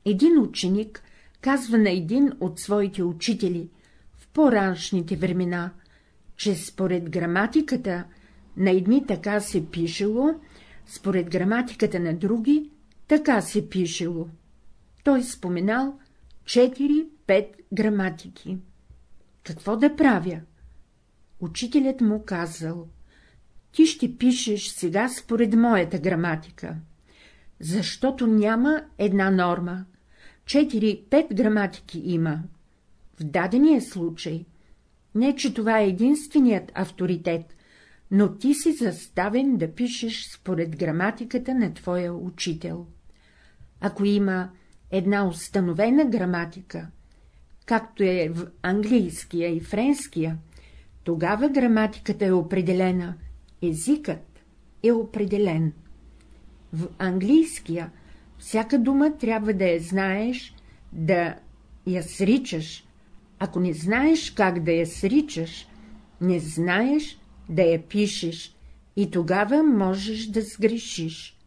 Един ученик казва на един от своите учители в по-раншните времена, че според граматиката на едни така се пишело, според граматиката на други така се пишело. Той споменал 4-5 граматики. Какво да правя? Учителят му казал, ти ще пишеш сега според моята граматика, защото няма една норма. 4-5 граматики има. В дадения случай, не че това е единственият авторитет, но ти си заставен да пишеш според граматиката на твоя учител. Ако има една установена граматика, както е в английския и френския, тогава граматиката е определена, езикът е определен. В английския всяка дума трябва да я знаеш, да я сричаш. Ако не знаеш как да я сричаш, не знаеш да я пишеш и тогава можеш да сгрешиш.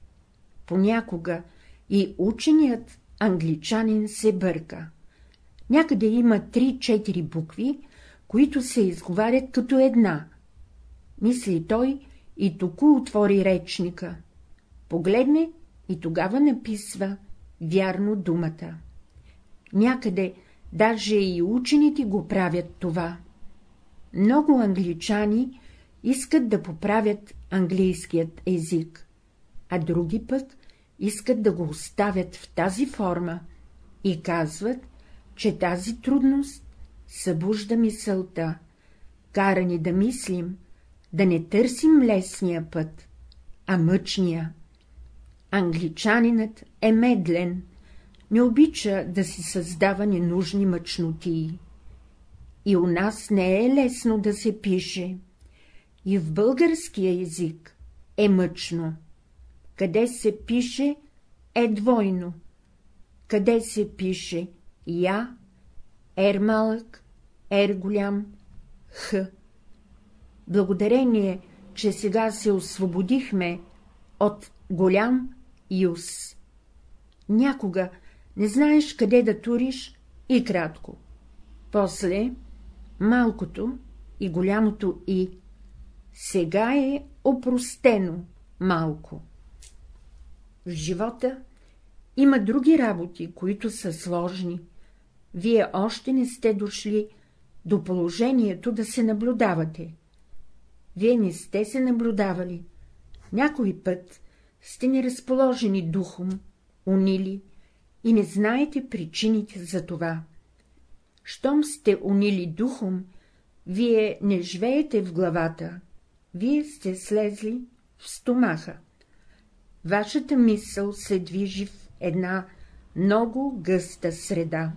Понякога и ученият англичанин се бърка. Някъде има три-четири букви, които се изговарят като една. Мисли той и току отвори речника. Погледне и тогава написва вярно думата. Някъде даже и учените го правят това. Много англичани искат да поправят английският език, а други пък искат да го оставят в тази форма и казват, че тази трудност събужда мисълта, кара ни да мислим, да не търсим лесния път, а мъчния. Англичанинът е медлен, не обича да си създава ненужни мъчнотии. И у нас не е лесно да се пише. И в българския език е мъчно. Къде се пише, е двойно. Къде се пише я, ер малък, ер голям, х. Благодарение, че сега се освободихме от голям юз. Някога не знаеш къде да туриш и кратко. После малкото и голямото и. Сега е опростено малко. В живота има други работи, които са сложни. Вие още не сте дошли до положението да се наблюдавате. Вие не сте се наблюдавали. Някой път сте неразположени духом, унили и не знаете причините за това. Щом сте унили духом, вие не живеете в главата, вие сте слезли в стомаха. Вашата мисъл се движи в една много гъста среда.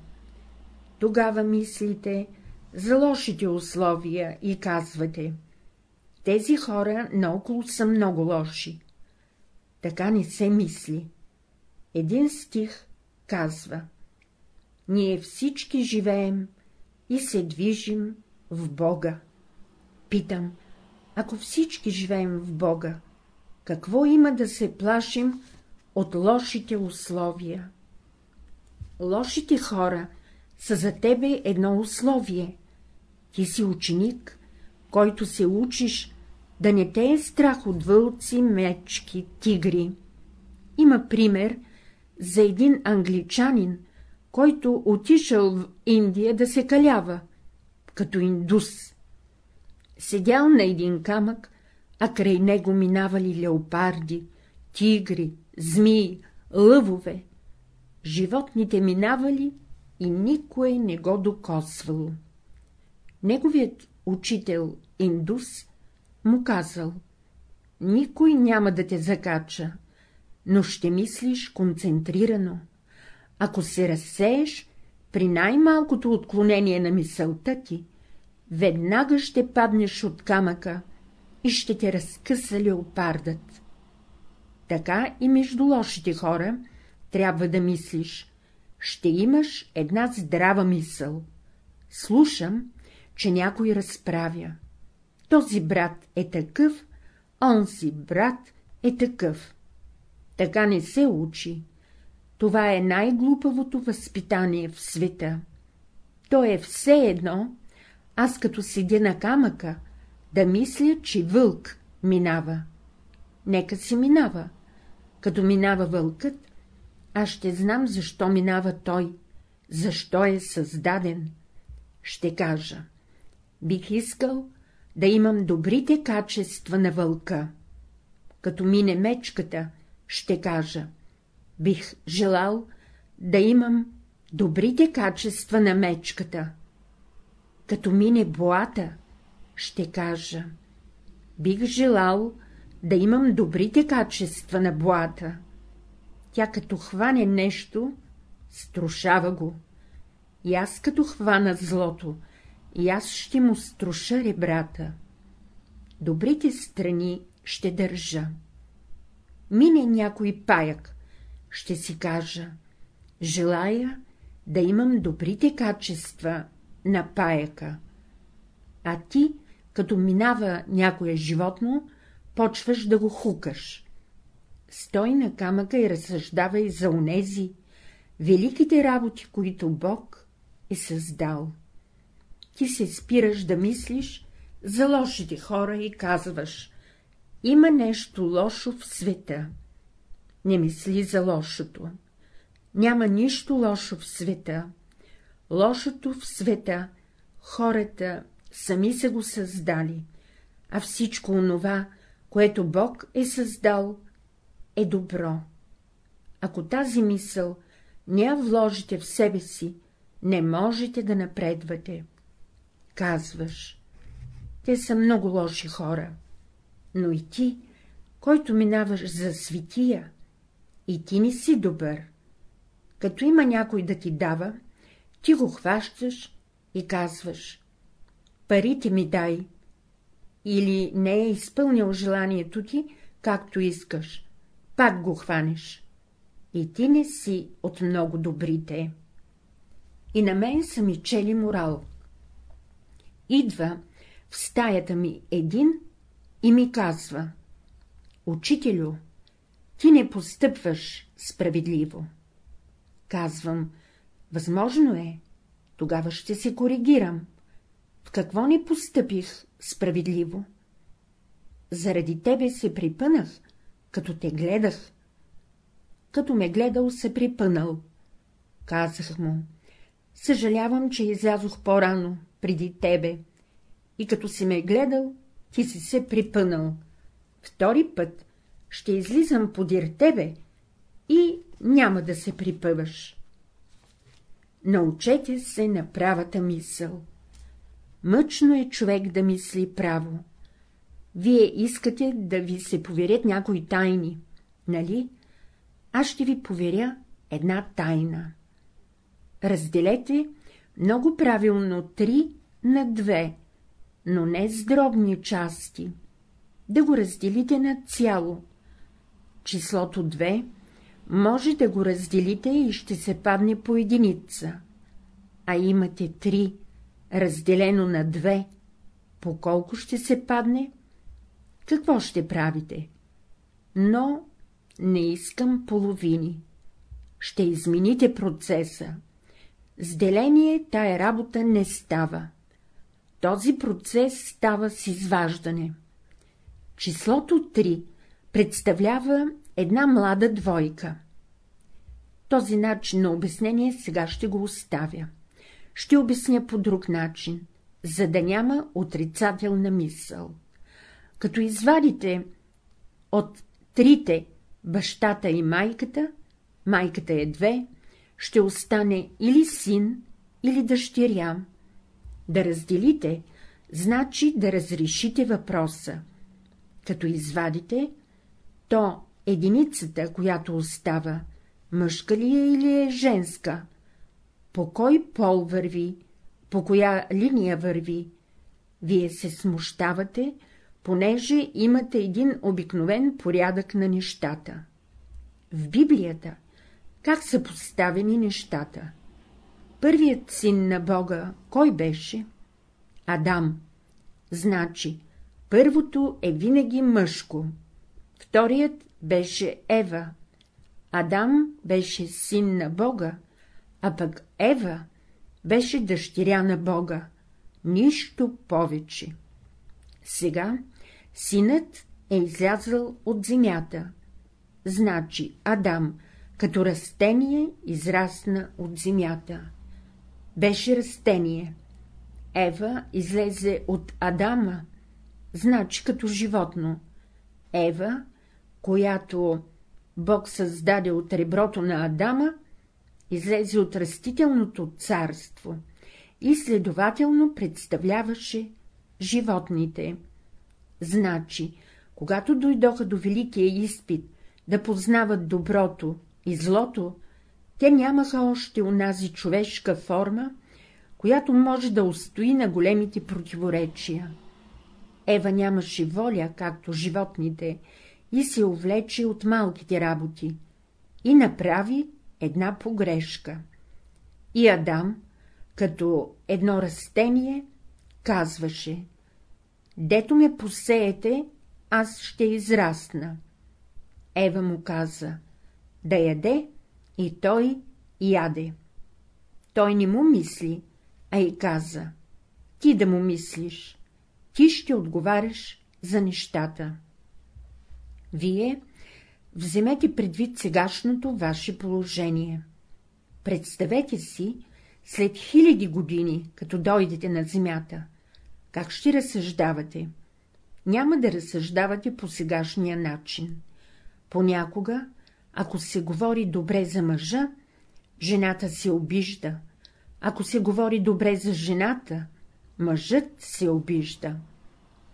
Тогава мислите за лошите условия и казвате — тези хора наоколо са много лоши. Така не се мисли. Един стих казва — ние всички живеем и се движим в Бога. Питам, ако всички живеем в Бога, какво има да се плашим от лошите условия? Лошите хора са за тебе едно условие. Ти си ученик, който се учиш да не те е страх от вълци, мечки, тигри. Има пример за един англичанин, който отишъл в Индия да се калява, като индус. Седял на един камък, а край него минавали леопарди, тигри, змии, лъвове. Животните минавали и никое не го докосвало. Неговият учител, индус, му казал — никой няма да те закача, но ще мислиш концентрирано. Ако се разсееш, при най-малкото отклонение на мисълта ти, веднага ще паднеш от камъка и ще те разкъса леопардът. Така и между лошите хора трябва да мислиш. Ще имаш една здрава мисъл. Слушам, че някой разправя. Този брат е такъв, онзи брат е такъв. Така не се учи. Това е най-глупавото възпитание в света. То е все едно, аз като седя на камъка, да мисля, че вълк минава. Нека си минава. Като минава вълкът, аз ще знам, защо минава той, защо е създаден. Ще кажа, бих искал да имам добрите качества на вълка. Като мине мечката, ще кажа, бих желал да имам добрите качества на мечката. Като мине боата, ще кажа, бих желал да имам добрите качества на боата. Тя като хване нещо, струшава го. И аз като хвана злото, и аз ще му струша ребрата. Добрите страни ще държа. Мине някой паяк, ще си кажа, желая да имам добрите качества на паяка. А ти, като минава някое животно, почваш да го хукаш. Стой на камъка и разсъждавай за онези великите работи, които Бог е създал. Ти се спираш да мислиш за лошите хора и казваш — има нещо лошо в света. Не мисли за лошото. Няма нищо лошо в света. Лошото в света хората сами са го създали, а всичко онова, което Бог е създал, е добро. Ако тази мисъл не я вложите в себе си, не можете да напредвате. Казваш, те са много лоши хора, но и ти, който минаваш за светия, и ти не си добър. Като има някой да ти дава, ти го хващаш и казваш — парите ми дай, или не е изпълнил желанието ти, както искаш, пак го хванеш. И ти не си от много добрите. И на мен са ми чели морал. Идва в стаята ми един и ми казва — Учителю, ти не постъпваш справедливо. Казвам — възможно е, тогава ще се коригирам. В какво не постъпих справедливо? Заради тебе се припънах, като те гледах. Като ме гледал, се припънал. Казах му, съжалявам, че излязох по-рано, преди тебе, и като си ме гледал, ти си се припънал. Втори път ще излизам подир тебе и няма да се припъваш. Научете се на правата мисъл. Мъчно е човек да мисли право. Вие искате да ви се поверят някои тайни, нали? Аз ще ви поверя една тайна. Разделете много правилно три на две, но не с дробни части. Да го разделите на цяло. Числото 2 може да го разделите и ще се падне по единица, а имате 3, разделено на 2, по колко ще се падне? Какво ще правите? Но не искам половини. Ще измените процеса. С деление тая работа не става. Този процес става с изваждане. Числото 3 представлява една млада двойка. Този начин на обяснение сега ще го оставя. Ще обясня по друг начин, за да няма отрицателна мисъл. Като извадите от трите бащата и майката, майката е две, ще остане или син, или дъщеря. Да разделите, значи да разрешите въпроса. Като извадите, то единицата, която остава, мъжка ли е или е женска? По кой пол върви, по коя линия върви? Вие се смущавате, понеже имате един обикновен порядък на нещата. В Библията как са поставени нещата? Първият син на Бога кой беше? Адам. Значи, първото е винаги мъжко, вторият беше Ева. Адам беше син на Бога, а пък Ева беше дъщеря на Бога. Нищо повече. Сега синът е излязъл от земята. Значи Адам, като растение, израсна от земята. Беше растение. Ева излезе от Адама, значи като животно. Ева която Бог създаде от реброто на Адама, излезе от растителното царство и следователно представляваше животните. Значи, когато дойдоха до великия изпит да познават доброто и злото, те нямаха още унази човешка форма, която може да устои на големите противоречия. Ева нямаше воля, както животните, и се увлече от малките работи и направи една погрешка. И Адам, като едно растение, казваше — Дето ме посеете, аз ще израсна. Ева му каза — да яде, и той яде. Той не му мисли, а и каза — ти да му мислиш, ти ще отговаряш за нещата. Вие вземете предвид сегашното ваше положение. Представете си, след хиляди години, като дойдете на земята, как ще разсъждавате? Няма да разсъждавате по сегашния начин. Понякога, ако се говори добре за мъжа, жената се обижда, ако се говори добре за жената, мъжът се обижда.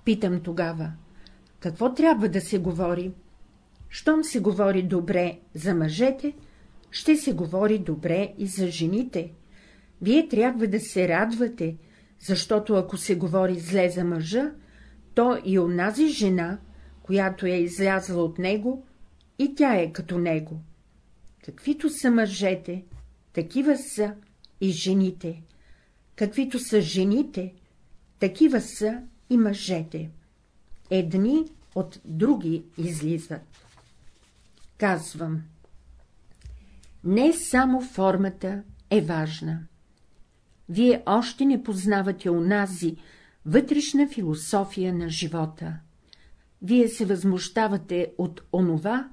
Питам тогава, какво трябва да се говори? Щом се говори добре за мъжете, ще се говори добре и за жените. Вие трябва да се радвате, защото ако се говори зле за мъжа, то и онази жена, която е излязла от него, и тя е като него. Каквито са мъжете, такива са и жените. Каквито са жените, такива са и мъжете. Едни от други излизат. Казвам. Не само формата е важна. Вие още не познавате онази вътрешна философия на живота. Вие се възмущавате от онова,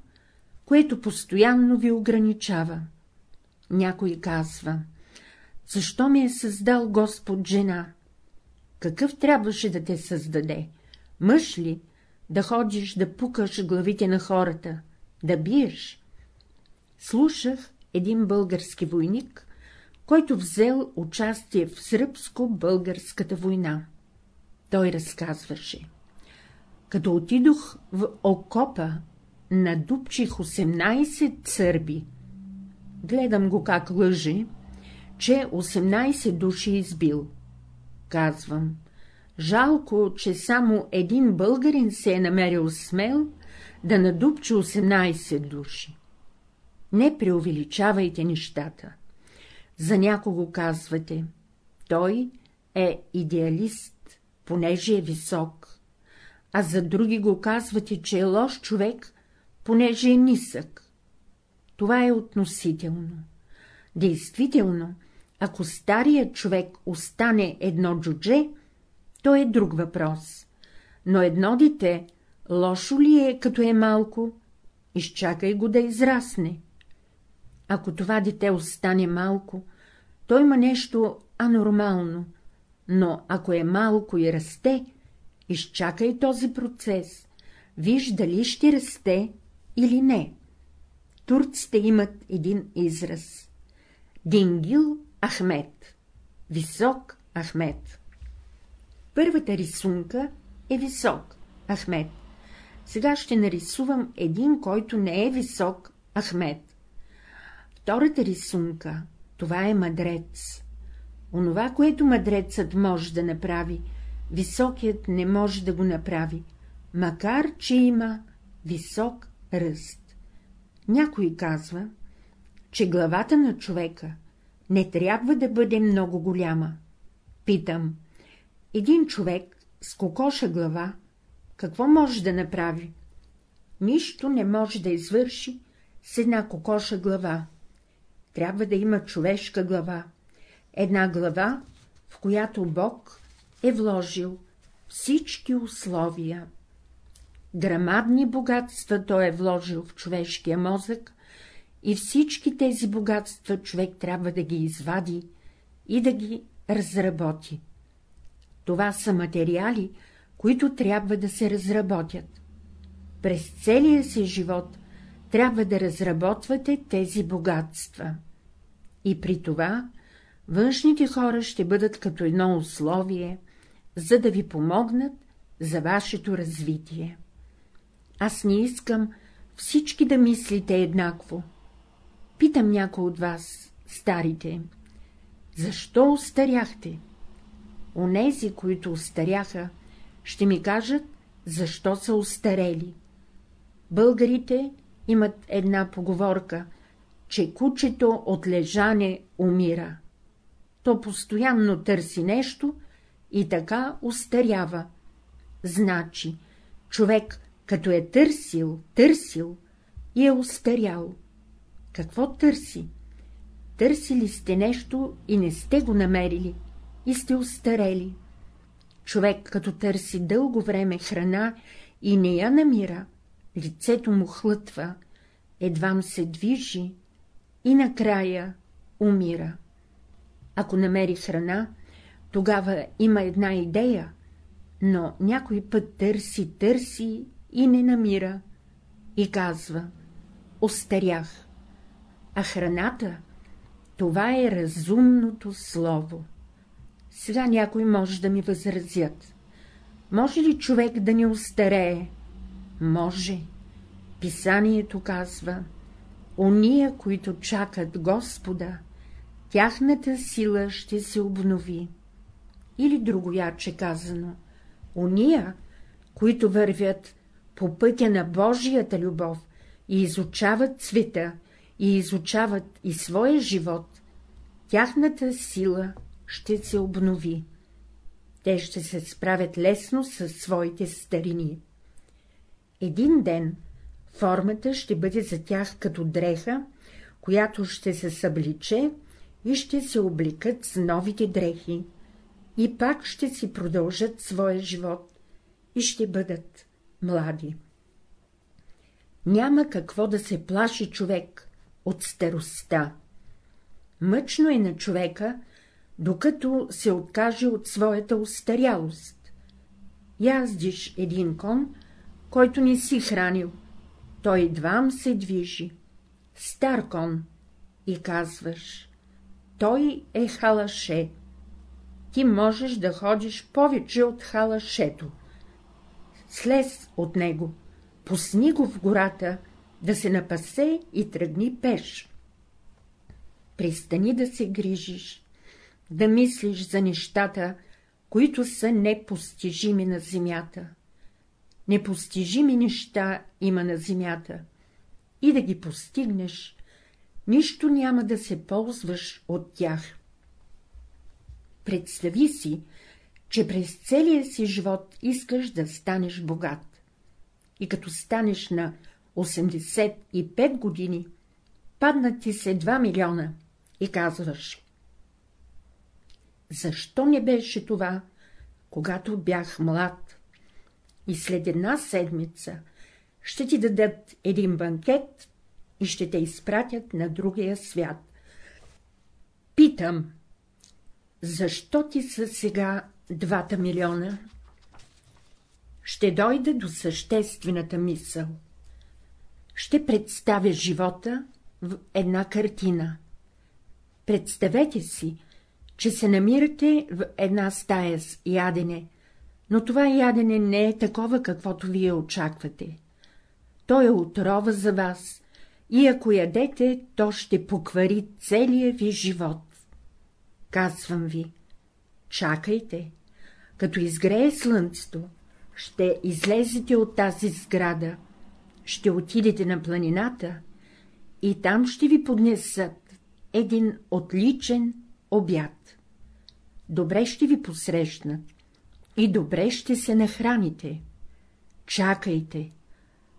което постоянно ви ограничава. Някой казва, защо ми е създал Господ жена? Какъв трябваше да те създаде? Мъж ли? Да ходиш да пукаш главите на хората, да биеш? Слушах един български войник, който взел участие в сръбско-българската война. Той разказваше. Като отидох в окопа, надупчих 18 сърби. Гледам го как лъже, че 18 души избил. Казвам, жалко, че само един българин се е намерил смел да надупчи 18 души. Не преувеличавайте нещата. За някого казвате, той е идеалист, понеже е висок, а за други го казвате, че е лош човек, понеже е нисък. Това е относително. Действително, ако старият човек остане едно джудже, то е друг въпрос. Но едно дете, лошо ли е, като е малко? Изчакай го да израсне. Ако това дете остане малко, то има нещо анормално, но ако е малко и расте, изчакай този процес, виж дали ще расте или не. Турците имат един израз. Дингил Ахмед. Висок Ахмед. Първата рисунка е висок Ахмед. Сега ще нарисувам един, който не е висок Ахмед. Втората рисунка — това е мъдрец. Онова, което мъдрецът може да направи, високият не може да го направи, макар че има висок ръст. Някой казва, че главата на човека не трябва да бъде много голяма. Питам, един човек с кокоша глава, какво може да направи? Нищо не може да извърши с една кокоша глава трябва да има човешка глава, една глава, в която Бог е вложил всички условия. Грамадни богатства той е вложил в човешкия мозък и всички тези богатства човек трябва да ги извади и да ги разработи. Това са материали, които трябва да се разработят. През целия си живот трябва да разработвате тези богатства. И при това външните хора ще бъдат като едно условие, за да ви помогнат за вашето развитие. Аз не искам всички да мислите еднакво. Питам някой от вас, старите, защо устаряхте? Онези, които устаряха, ще ми кажат, защо са устарели. Българите имат една поговорка, че кучето от лежане умира. То постоянно търси нещо и така устарява. Значи, човек, като е търсил, търсил и е устарял. Какво търси? Търсили сте нещо и не сте го намерили, и сте устарели. Човек, като търси дълго време храна и не я намира, лицето му хлътва, едвам се движи и накрая умира. Ако намери храна, тогава има една идея, но някой път търси, търси и не намира, и казва — остарях. А храната — това е разумното слово. Сега някой може да ми възразят. Може ли човек да не устарее? Може. Писанието казва, ония, които чакат Господа, тяхната сила ще се обнови. Или другояче казано, ония, които вървят по пътя на Божията любов и изучават цвета, и изучават и своя живот, тяхната сила ще се обнови. Те ще се справят лесно с своите старини. Един ден формата ще бъде за тях като дреха, която ще се събличе и ще се обликат с новите дрехи, и пак ще си продължат своя живот и ще бъдат млади. Няма какво да се плаши човек от старостта. Мъчно е на човека, докато се откаже от своята устарялост. Яздиш един кон, който не си хранил, той едвам се движи. Стар кон. И казваш, той е халаше. Ти можеш да ходиш повече от халашето. Слез от него, пусни го в гората, да се напасе и тръгни пеш. Пристани да се грижиш, да мислиш за нещата, които са непостижими на земята непостижими неща има на земята, и да ги постигнеш, нищо няма да се ползваш от тях. Представи си, че през целия си живот искаш да станеш богат. И като станеш на 85 години, паднат ти се 2 милиона и казваш. Защо не беше това, когато бях млад? и след една седмица ще ти дадат един банкет и ще те изпратят на другия свят. Питам, защо ти са сега двата милиона? Ще дойда до съществената мисъл. Ще представя живота в една картина. Представете си, че се намирате в една стая с ядене, но това ядене не е такова, каквото вие очаквате. То е отрова за вас, и ако ядете, то ще поквари целия ви живот. Казвам ви, чакайте, като изгрее слънцето, ще излезете от тази сграда, ще отидете на планината и там ще ви поднесат един отличен обяд. Добре ще ви посрещнат, и добре ще се нахраните. Чакайте,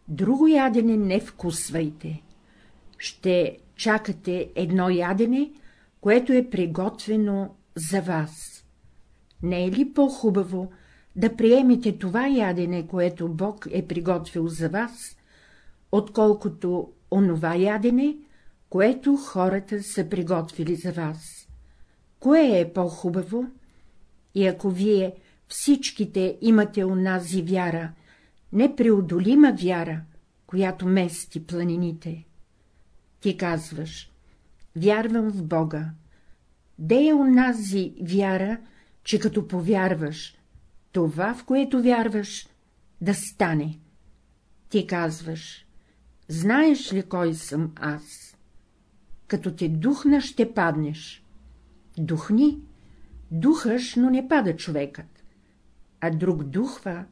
друго ядене не вкусвайте. Ще чакате едно ядене, което е приготвено за вас. Не е ли по-хубаво да приемете това ядене, което Бог е приготвил за вас, отколкото онова ядене, което хората са приготвили за вас? Кое е по-хубаво? И ако вие всичките имате онази вяра, непреодолима вяра, която мести планините. Ти казваш, вярвам в Бога. Де е онази вяра, че като повярваш, това, в което вярваш, да стане? Ти казваш, знаеш ли кой съм аз? Като те духна, ще паднеш. Духни, духаш, но не пада човекът а друг духва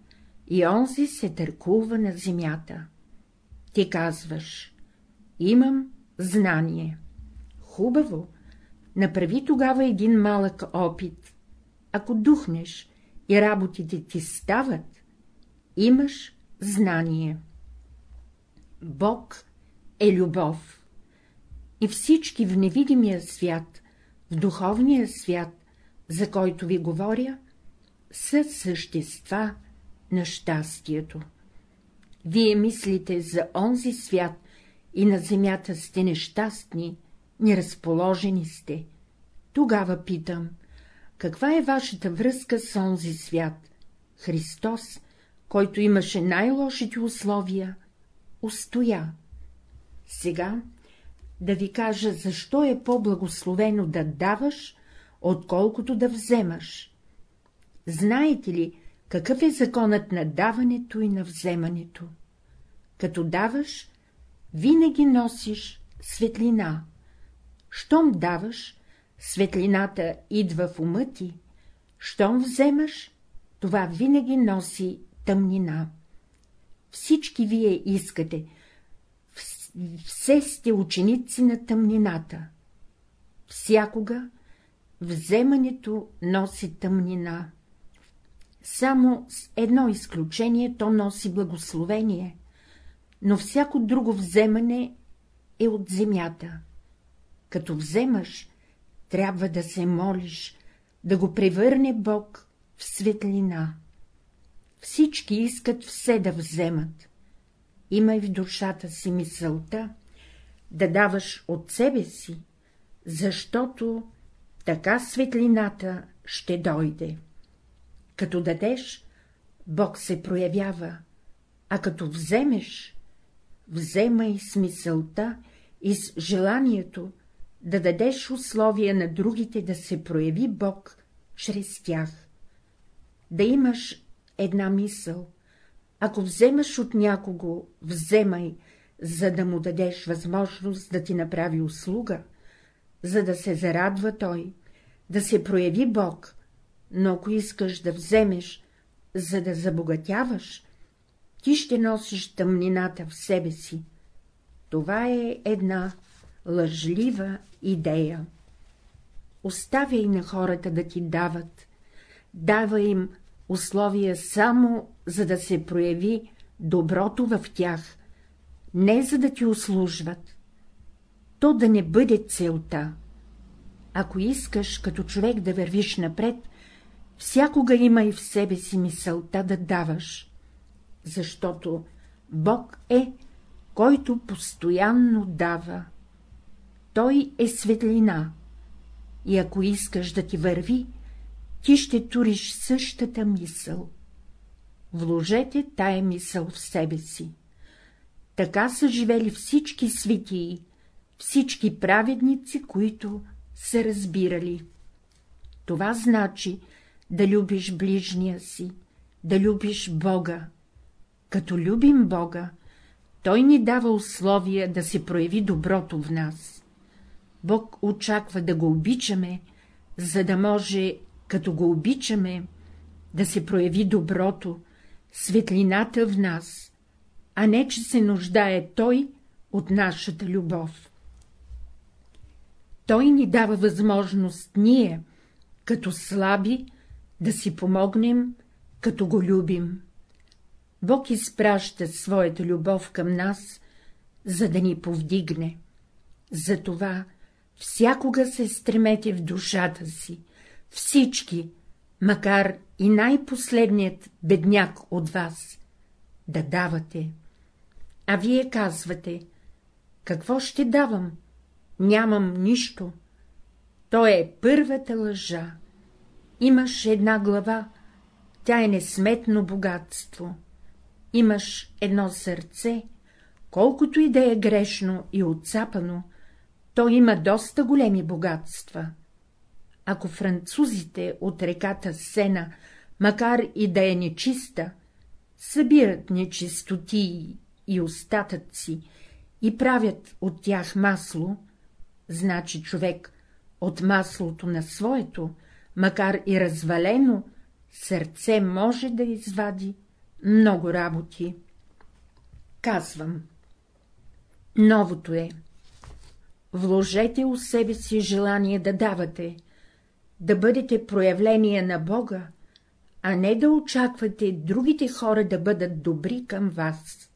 и онзи се търкува на земята. Ти казваш, имам знание. Хубаво, направи тогава един малък опит. Ако духнеш и работите ти стават, имаш знание. Бог е любов. И всички в невидимия свят, в духовния свят, за който ви говоря, са същества на щастието. Вие мислите за онзи свят и на земята сте нещастни, неразположени сте. Тогава питам, каква е вашата връзка с онзи свят? Христос, който имаше най-лошите условия, устоя. Сега да ви кажа, защо е по-благословено да даваш, отколкото да вземаш. Знаете ли, какъв е законът на даването и на вземането? Като даваш, винаги носиш светлина. Щом даваш, светлината идва в ума ти, щом вземаш, това винаги носи тъмнина. Всички вие искате, все сте ученици на тъмнината. Всякога вземането носи тъмнина. Само с едно изключение то носи благословение, но всяко друго вземане е от земята. Като вземаш, трябва да се молиш, да го превърне Бог в светлина. Всички искат все да вземат. Имай в душата си мисълта да даваш от себе си, защото така светлината ще дойде. Като дадеш, Бог се проявява, а като вземеш, вземай с мисълта и с желанието да дадеш условия на другите да се прояви Бог чрез тях. Да имаш една мисъл. Ако вземаш от някого, вземай, за да му дадеш възможност да ти направи услуга, за да се зарадва той, да се прояви Бог, но ако искаш да вземеш, за да забогатяваш, ти ще носиш тъмнината в себе си. Това е една лъжлива идея. Оставяй на хората да ти дават, дава им условия само, за да се прояви доброто в тях, не за да ти услужват. То да не бъде целта. Ако искаш като човек да вървиш напред, всякога има и в себе си мисълта да даваш, защото Бог е, който постоянно дава. Той е светлина, и ако искаш да ти върви, ти ще туриш същата мисъл. Вложете тая мисъл в себе си. Така са живели всички светии, всички праведници, които са разбирали. Това значи да любиш ближния си, да любиш Бога. Като любим Бога, Той ни дава условия да се прояви доброто в нас. Бог очаква да го обичаме, за да може, като го обичаме, да се прояви доброто, светлината в нас, а не, че се нуждае Той от нашата любов. Той ни дава възможност ние, като слаби, да си помогнем, като го любим. Бог изпраща своята любов към нас, за да ни повдигне. Затова всякога се стремете в душата си, всички, макар и най-последният бедняк от вас, да давате. А вие казвате, какво ще давам? Нямам нищо. То е първата лъжа. Имаш една глава, тя е несметно богатство. Имаш едно сърце, колкото и да е грешно и отцапано, то има доста големи богатства. Ако французите от реката Сена, макар и да е нечиста, събират нечистотии и остатъци и правят от тях масло, значи човек от маслото на своето, макар и развалено, сърце може да извади много работи. Казвам. Новото е. Вложете у себе си желание да давате, да бъдете проявление на Бога, а не да очаквате другите хора да бъдат добри към вас.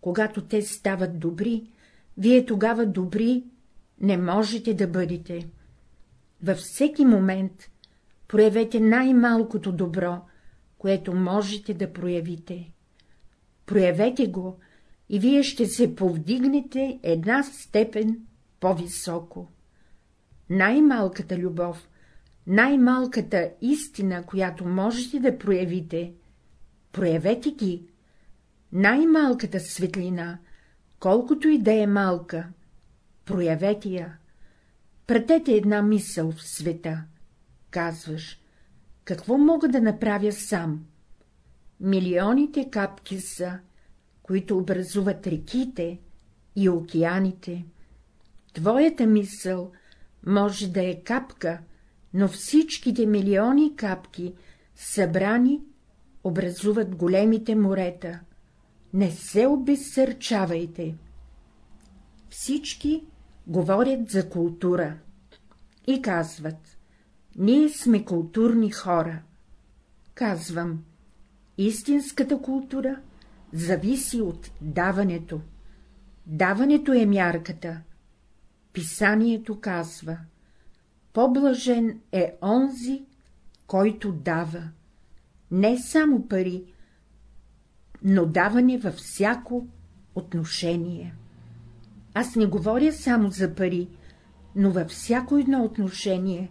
Когато те стават добри, вие тогава добри не можете да бъдете. Във всеки момент проявете най-малкото добро, което можете да проявите. Проявете го и вие ще се повдигнете една степен по-високо. Най-малката любов, най-малката истина, която можете да проявите, проявете ги. Най-малката светлина, колкото и да е малка, проявете я. Пратете една мисъл в света. Казваш, какво мога да направя сам? Милионите капки са, които образуват реките и океаните. Твоята мисъл може да е капка, но всичките милиони капки, събрани, образуват големите морета. Не се обезсърчавайте. Всички говорят за култура и казват — ние сме културни хора. Казвам — истинската култура зависи от даването. Даването е мярката. Писанието казва — по-блажен е онзи, който дава. Не само пари, но даване във всяко отношение. Аз не говоря само за пари, но във всяко едно отношение,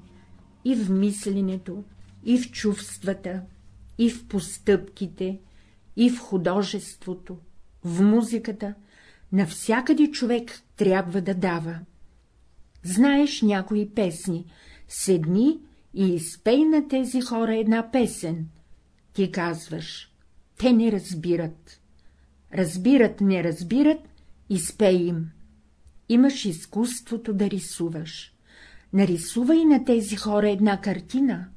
и в мисленето, и в чувствата, и в постъпките, и в художеството, в музиката, навсякъде човек трябва да дава. Знаеш някои песни, седни и изпей на тези хора една песен. Ти казваш, те не разбират. Разбират, не разбират, изпей им имаш изкуството да рисуваш. Нарисувай на тези хора една картина,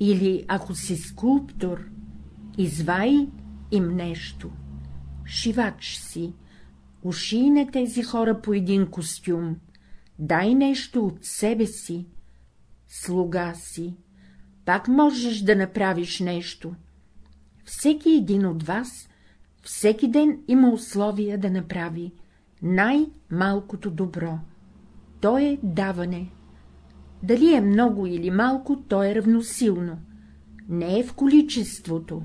или, ако си скулптор, извай им нещо. Шивач си, уши на тези хора по един костюм, дай нещо от себе си, слуга си, пак можеш да направиш нещо. Всеки един от вас всеки ден има условия да направи най-малкото добро. То е даване. Дали е много или малко, то е равносилно. Не е в количеството.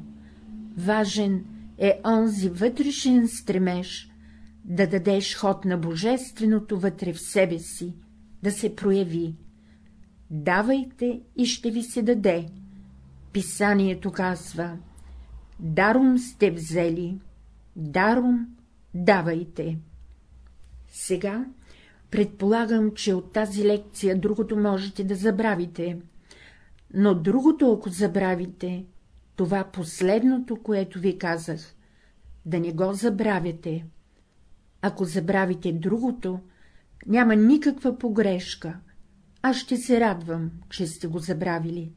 Важен е онзи вътрешен стремеж да дадеш ход на божественото вътре в себе си, да се прояви. Давайте и ще ви се даде. Писанието казва — даром сте взели, даром давайте. Сега предполагам, че от тази лекция другото можете да забравите, но другото, ако забравите, това последното, което ви казах, да не го забравяте. Ако забравите другото, няма никаква погрешка, аз ще се радвам, че сте го забравили,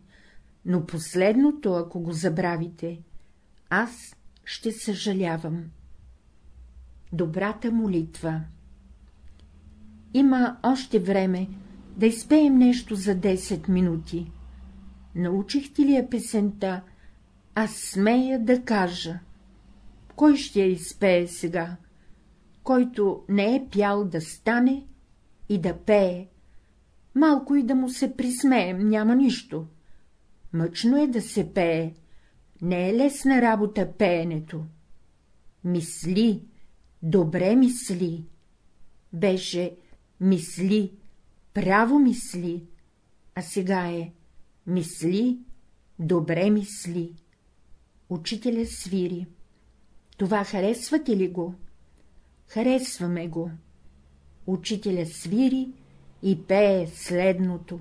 но последното, ако го забравите, аз ще съжалявам. Добрата молитва има още време да изпеем нещо за 10 минути. Научихте ли я песента, аз смея да кажа. Кой ще я изпее сега? Който не е пял да стане и да пее. Малко и да му се присмеем, няма нищо. Мъчно е да се пее, не е лесна работа пеенето. Мисли, добре мисли. Беше мисли, право мисли, а сега е мисли, добре мисли. Учителя свири. Това харесвате ли го? Харесваме го. Учителя свири и пее следното.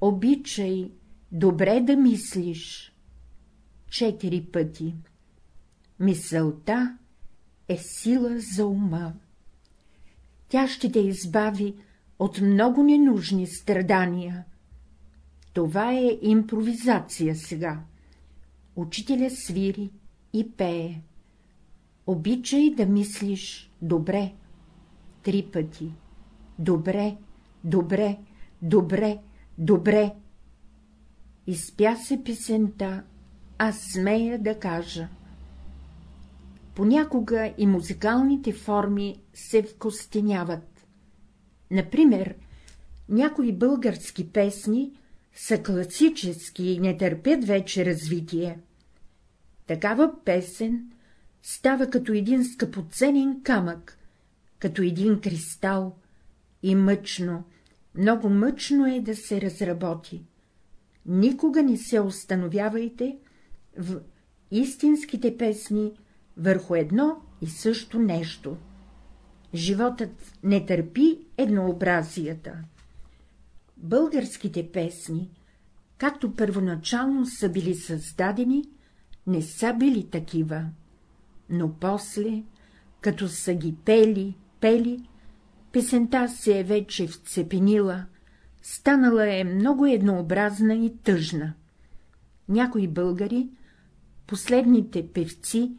Обичай добре да мислиш. Четири пъти. Мисълта е сила за ума тя ще те избави от много ненужни страдания. Това е импровизация сега. Учителя свири и пее. Обичай да мислиш добре. Три пъти. Добре, добре, добре, добре. Изпя се песента, аз смея да кажа. Понякога и музикалните форми се вкостеняват. Например, някои български песни са класически и не търпят вече развитие. Такава песен става като един скъпоценен камък, като един кристал, и мъчно, много мъчно е да се разработи. Никога не се установявайте в истинските песни върху едно и също нещо. Животът не търпи еднообразията. Българските песни, както първоначално са били създадени, не са били такива, но после, като са ги пели, пели, песента се е вече вцепенила, станала е много еднообразна и тъжна. Някои българи, последните певци,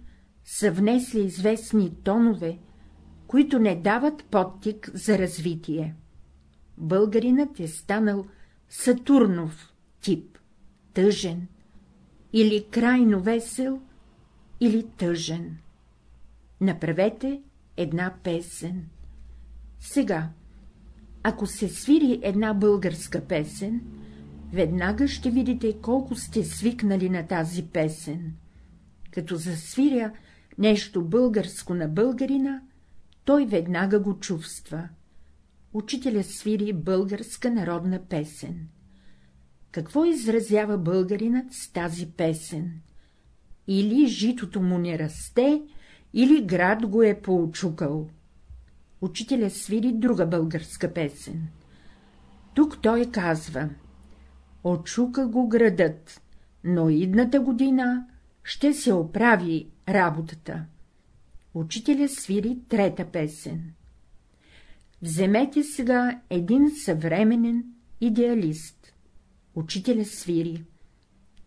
са внесли известни тонове, които не дават подтик за развитие. Българинът е станал Сатурнов тип, тъжен, или крайно весел, или тъжен. Направете една песен. Сега, ако се свири една българска песен, веднага ще видите колко сте свикнали на тази песен. Като засвиря нещо българско на българина, той веднага го чувства. Учителя свири българска народна песен. Какво изразява българинът с тази песен? Или житото му не расте, или град го е поочукал. Учителя свири друга българска песен. Тук той казва — очука го градът, но идната година ще се оправи работата. Учителя свири трета песен. Вземете сега един съвременен идеалист. Учителя свири.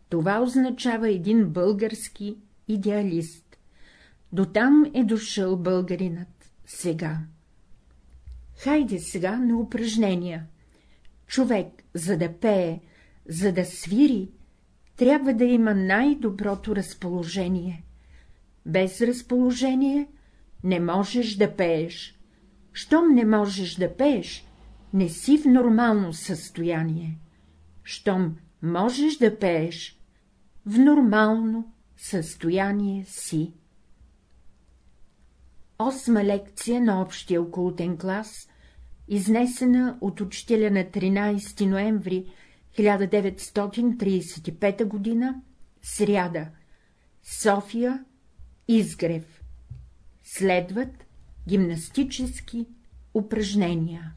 Това означава един български идеалист. До там е дошъл българинът сега. Хайде сега на упражнения. Човек, за да пее, за да свири, трябва да има най-доброто разположение. Без разположение не можеш да пееш. Щом не можеш да пееш, не си в нормално състояние. Щом можеш да пееш, в нормално състояние си. Осма лекция на общия окултен клас, изнесена от учителя на 13 ноември 1935 г., сряда, София, Изгрев. Следват гимнастически упражнения.